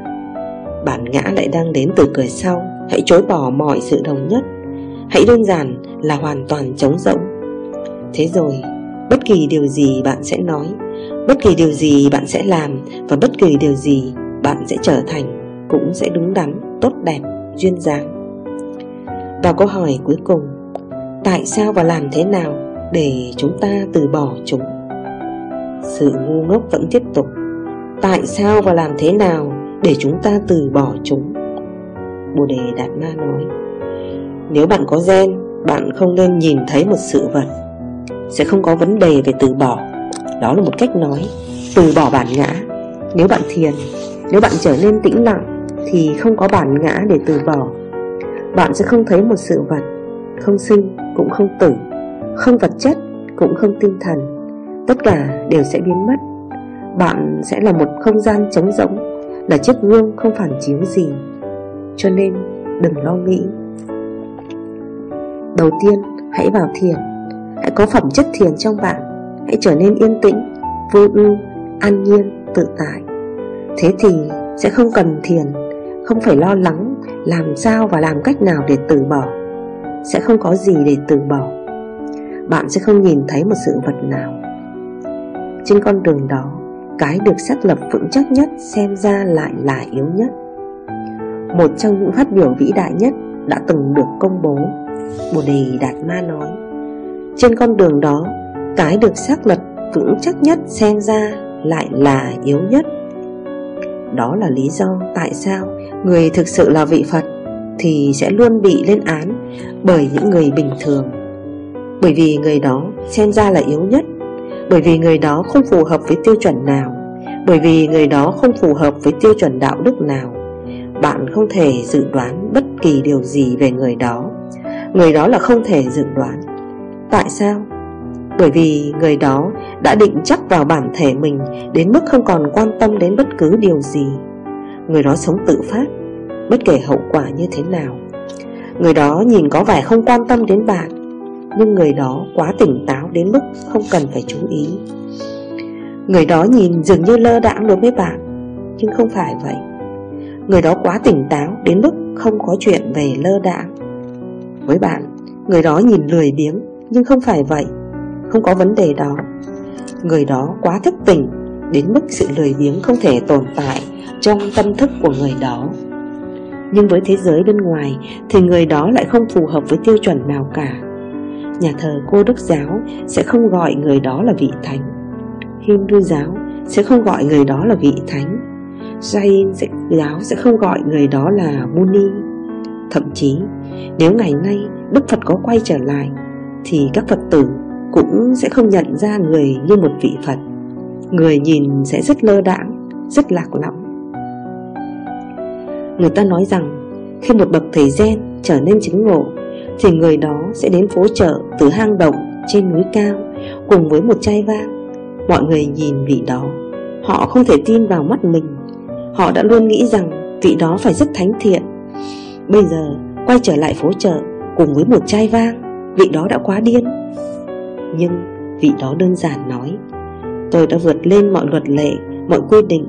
Speaker 1: Bản ngã lại đang đến từ cửa sau. Hãy chối bỏ mọi sự đồng nhất. Hãy đơn giản là hoàn toàn trống rỗng. Thế rồi Bất kỳ điều gì bạn sẽ nói Bất kỳ điều gì bạn sẽ làm Và bất kỳ điều gì bạn sẽ trở thành Cũng sẽ đúng đắn, tốt đẹp, duyên dáng. Và câu hỏi cuối cùng Tại sao và làm thế nào Để chúng ta từ bỏ chúng? Sự ngu ngốc vẫn tiếp tục. Tại sao và làm thế nào Để chúng ta từ bỏ chúng? Bồ Đề Đạt Ma nói, Nếu bạn có gen, Bạn không nên nhìn thấy một sự vật. Sẽ không có vấn đề về từ bỏ. Đó là một cách nói, Từ bỏ bản ngã. Nếu bạn thiền, Nếu bạn trở nên tĩnh lặng, Thì không có bản ngã để từ bỏ. Bạn sẽ không thấy một sự vật, Không sinh cũng không tử, Không vật chất cũng không tinh thần. Tất cả đều sẽ biến mất. Bạn sẽ là một không gian trống rỗng, Là chiếc gương không phản chiếu gì. Cho nên đừng lo nghĩ. Đầu tiên hãy vào thiền. Hãy có phẩm chất thiền trong bạn. Hãy trở nên yên tĩnh, vô ưu, an nhiên, tự tại. Thế thì sẽ không cần thiền Không phải lo lắng làm sao và làm cách nào để từ bỏ. Sẽ không có gì để từ bỏ. Bạn sẽ không nhìn thấy một sự vật nào. Trên con đường đó Cái được xác lập vững chắc nhất xem ra lại là yếu nhất. Một trong những phát biểu vĩ đại nhất đã từng được công bố, Bồ Đề Đạt Ma nói. Trên con đường đó, Cái được xác lập vững chắc nhất xem ra lại là yếu nhất. Đó là lý do tại sao người thực sự là vị Phật Thì sẽ luôn bị lên án bởi những người bình thường. Bởi vì người đó xem ra là yếu nhất, Bởi vì người đó không phù hợp với tiêu chuẩn nào, Bởi vì người đó không phù hợp với tiêu chuẩn đạo đức nào. Bạn không thể dự đoán bất kỳ điều gì về người đó. Người đó là không thể dự đoán. Tại sao? Bởi vì người đó đã định chắc vào bản thể mình Đến mức không còn quan tâm đến bất cứ điều gì. Người đó sống tự phát, Bất kể hậu quả như thế nào. Người đó nhìn có vẻ không quan tâm đến bạn, Nhưng người đó quá tỉnh táo đến mức không cần phải chú ý. Người đó nhìn dường như lơ đãng đối với bạn, Nhưng không phải vậy. Người đó quá tỉnh táo đến mức không có chuyện về lơ đãng. Với bạn, Người đó nhìn lười biếng, Nhưng không phải vậy. Không có vấn đề đó. Người đó quá thức tỉnh, Đến mức sự lười biếng không thể tồn tại Trong tâm thức của người đó. Nhưng với thế giới bên ngoài Thì người đó lại không phù hợp với tiêu chuẩn nào cả. Nhà thờ cô đức giáo Sẽ không gọi người đó là vị thánh. Hindu giáo sẽ không gọi người đó là vị thánh. Jain sẽ, giáo sẽ không gọi người đó là Muni. Thậm chí nếu ngày nay Đức Phật có quay trở lại Thì các Phật tử cũng sẽ không nhận ra người như một vị Phật. Người nhìn sẽ rất lơ đãng, rất lạc lõng. Người ta nói rằng khi một bậc thầy gen trở nên chứng ngộ Thì người đó sẽ đến phố chợ từ hang động trên núi cao Cùng với một chai vang. Mọi người nhìn vị đó Họ không thể tin vào mắt mình. Họ đã luôn nghĩ rằng vị đó phải rất thánh thiện. Bây giờ quay trở lại phố chợ cùng với một chai vang Vị đó đã quá điên. Nhưng vị đó đơn giản nói Tôi đã vượt lên mọi luật lệ, mọi quy định.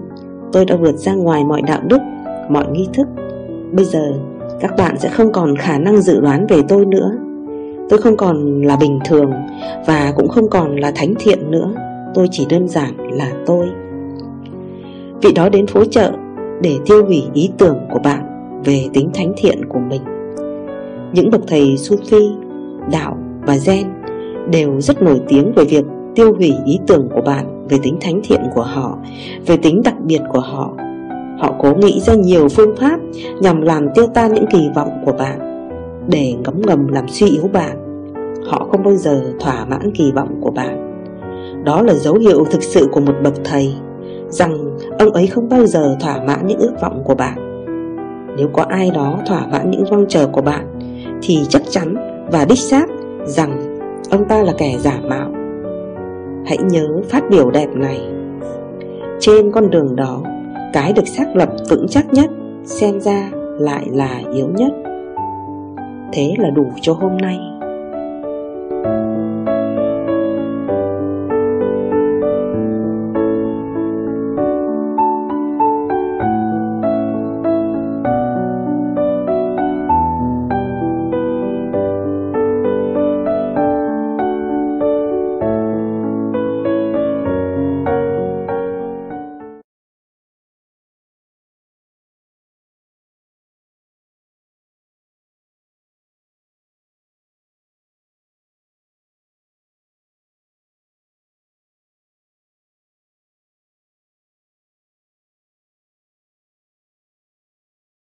Speaker 1: Tôi đã vượt ra ngoài mọi đạo đức, mọi nghi thức. Bây giờ các bạn sẽ không còn khả năng dự đoán về tôi nữa. Tôi không còn là bình thường Và cũng không còn là thánh thiện nữa. Tôi chỉ đơn giản là tôi. Vị đó đến phố chợ Để tiêu hủy ý tưởng của bạn Về tính thánh thiện của mình. Những bậc thầy Sufi, Đạo và Zen Đều rất nổi tiếng về việc tiêu hủy ý tưởng của bạn Về tính thánh thiện của họ, Về tính đặc biệt của họ. Họ cố nghĩ ra nhiều phương pháp Nhằm làm tiêu tan những kỳ vọng của bạn, Để ngấm ngầm làm suy yếu bạn. Họ không bao giờ thỏa mãn kỳ vọng của bạn. Đó là dấu hiệu thực sự của một bậc thầy. Rằng ông ấy không bao giờ thỏa mãn những ước vọng của bạn. Nếu có ai đó thỏa mãn những mong chờ của bạn, Thì chắc chắn và đích xác rằng ông ta là kẻ giả mạo. Hãy nhớ phát biểu đẹp này. Trên con đường đó, Cái được xác lập vững chắc nhất, Xem ra lại là yếu nhất. Thế là đủ cho hôm nay.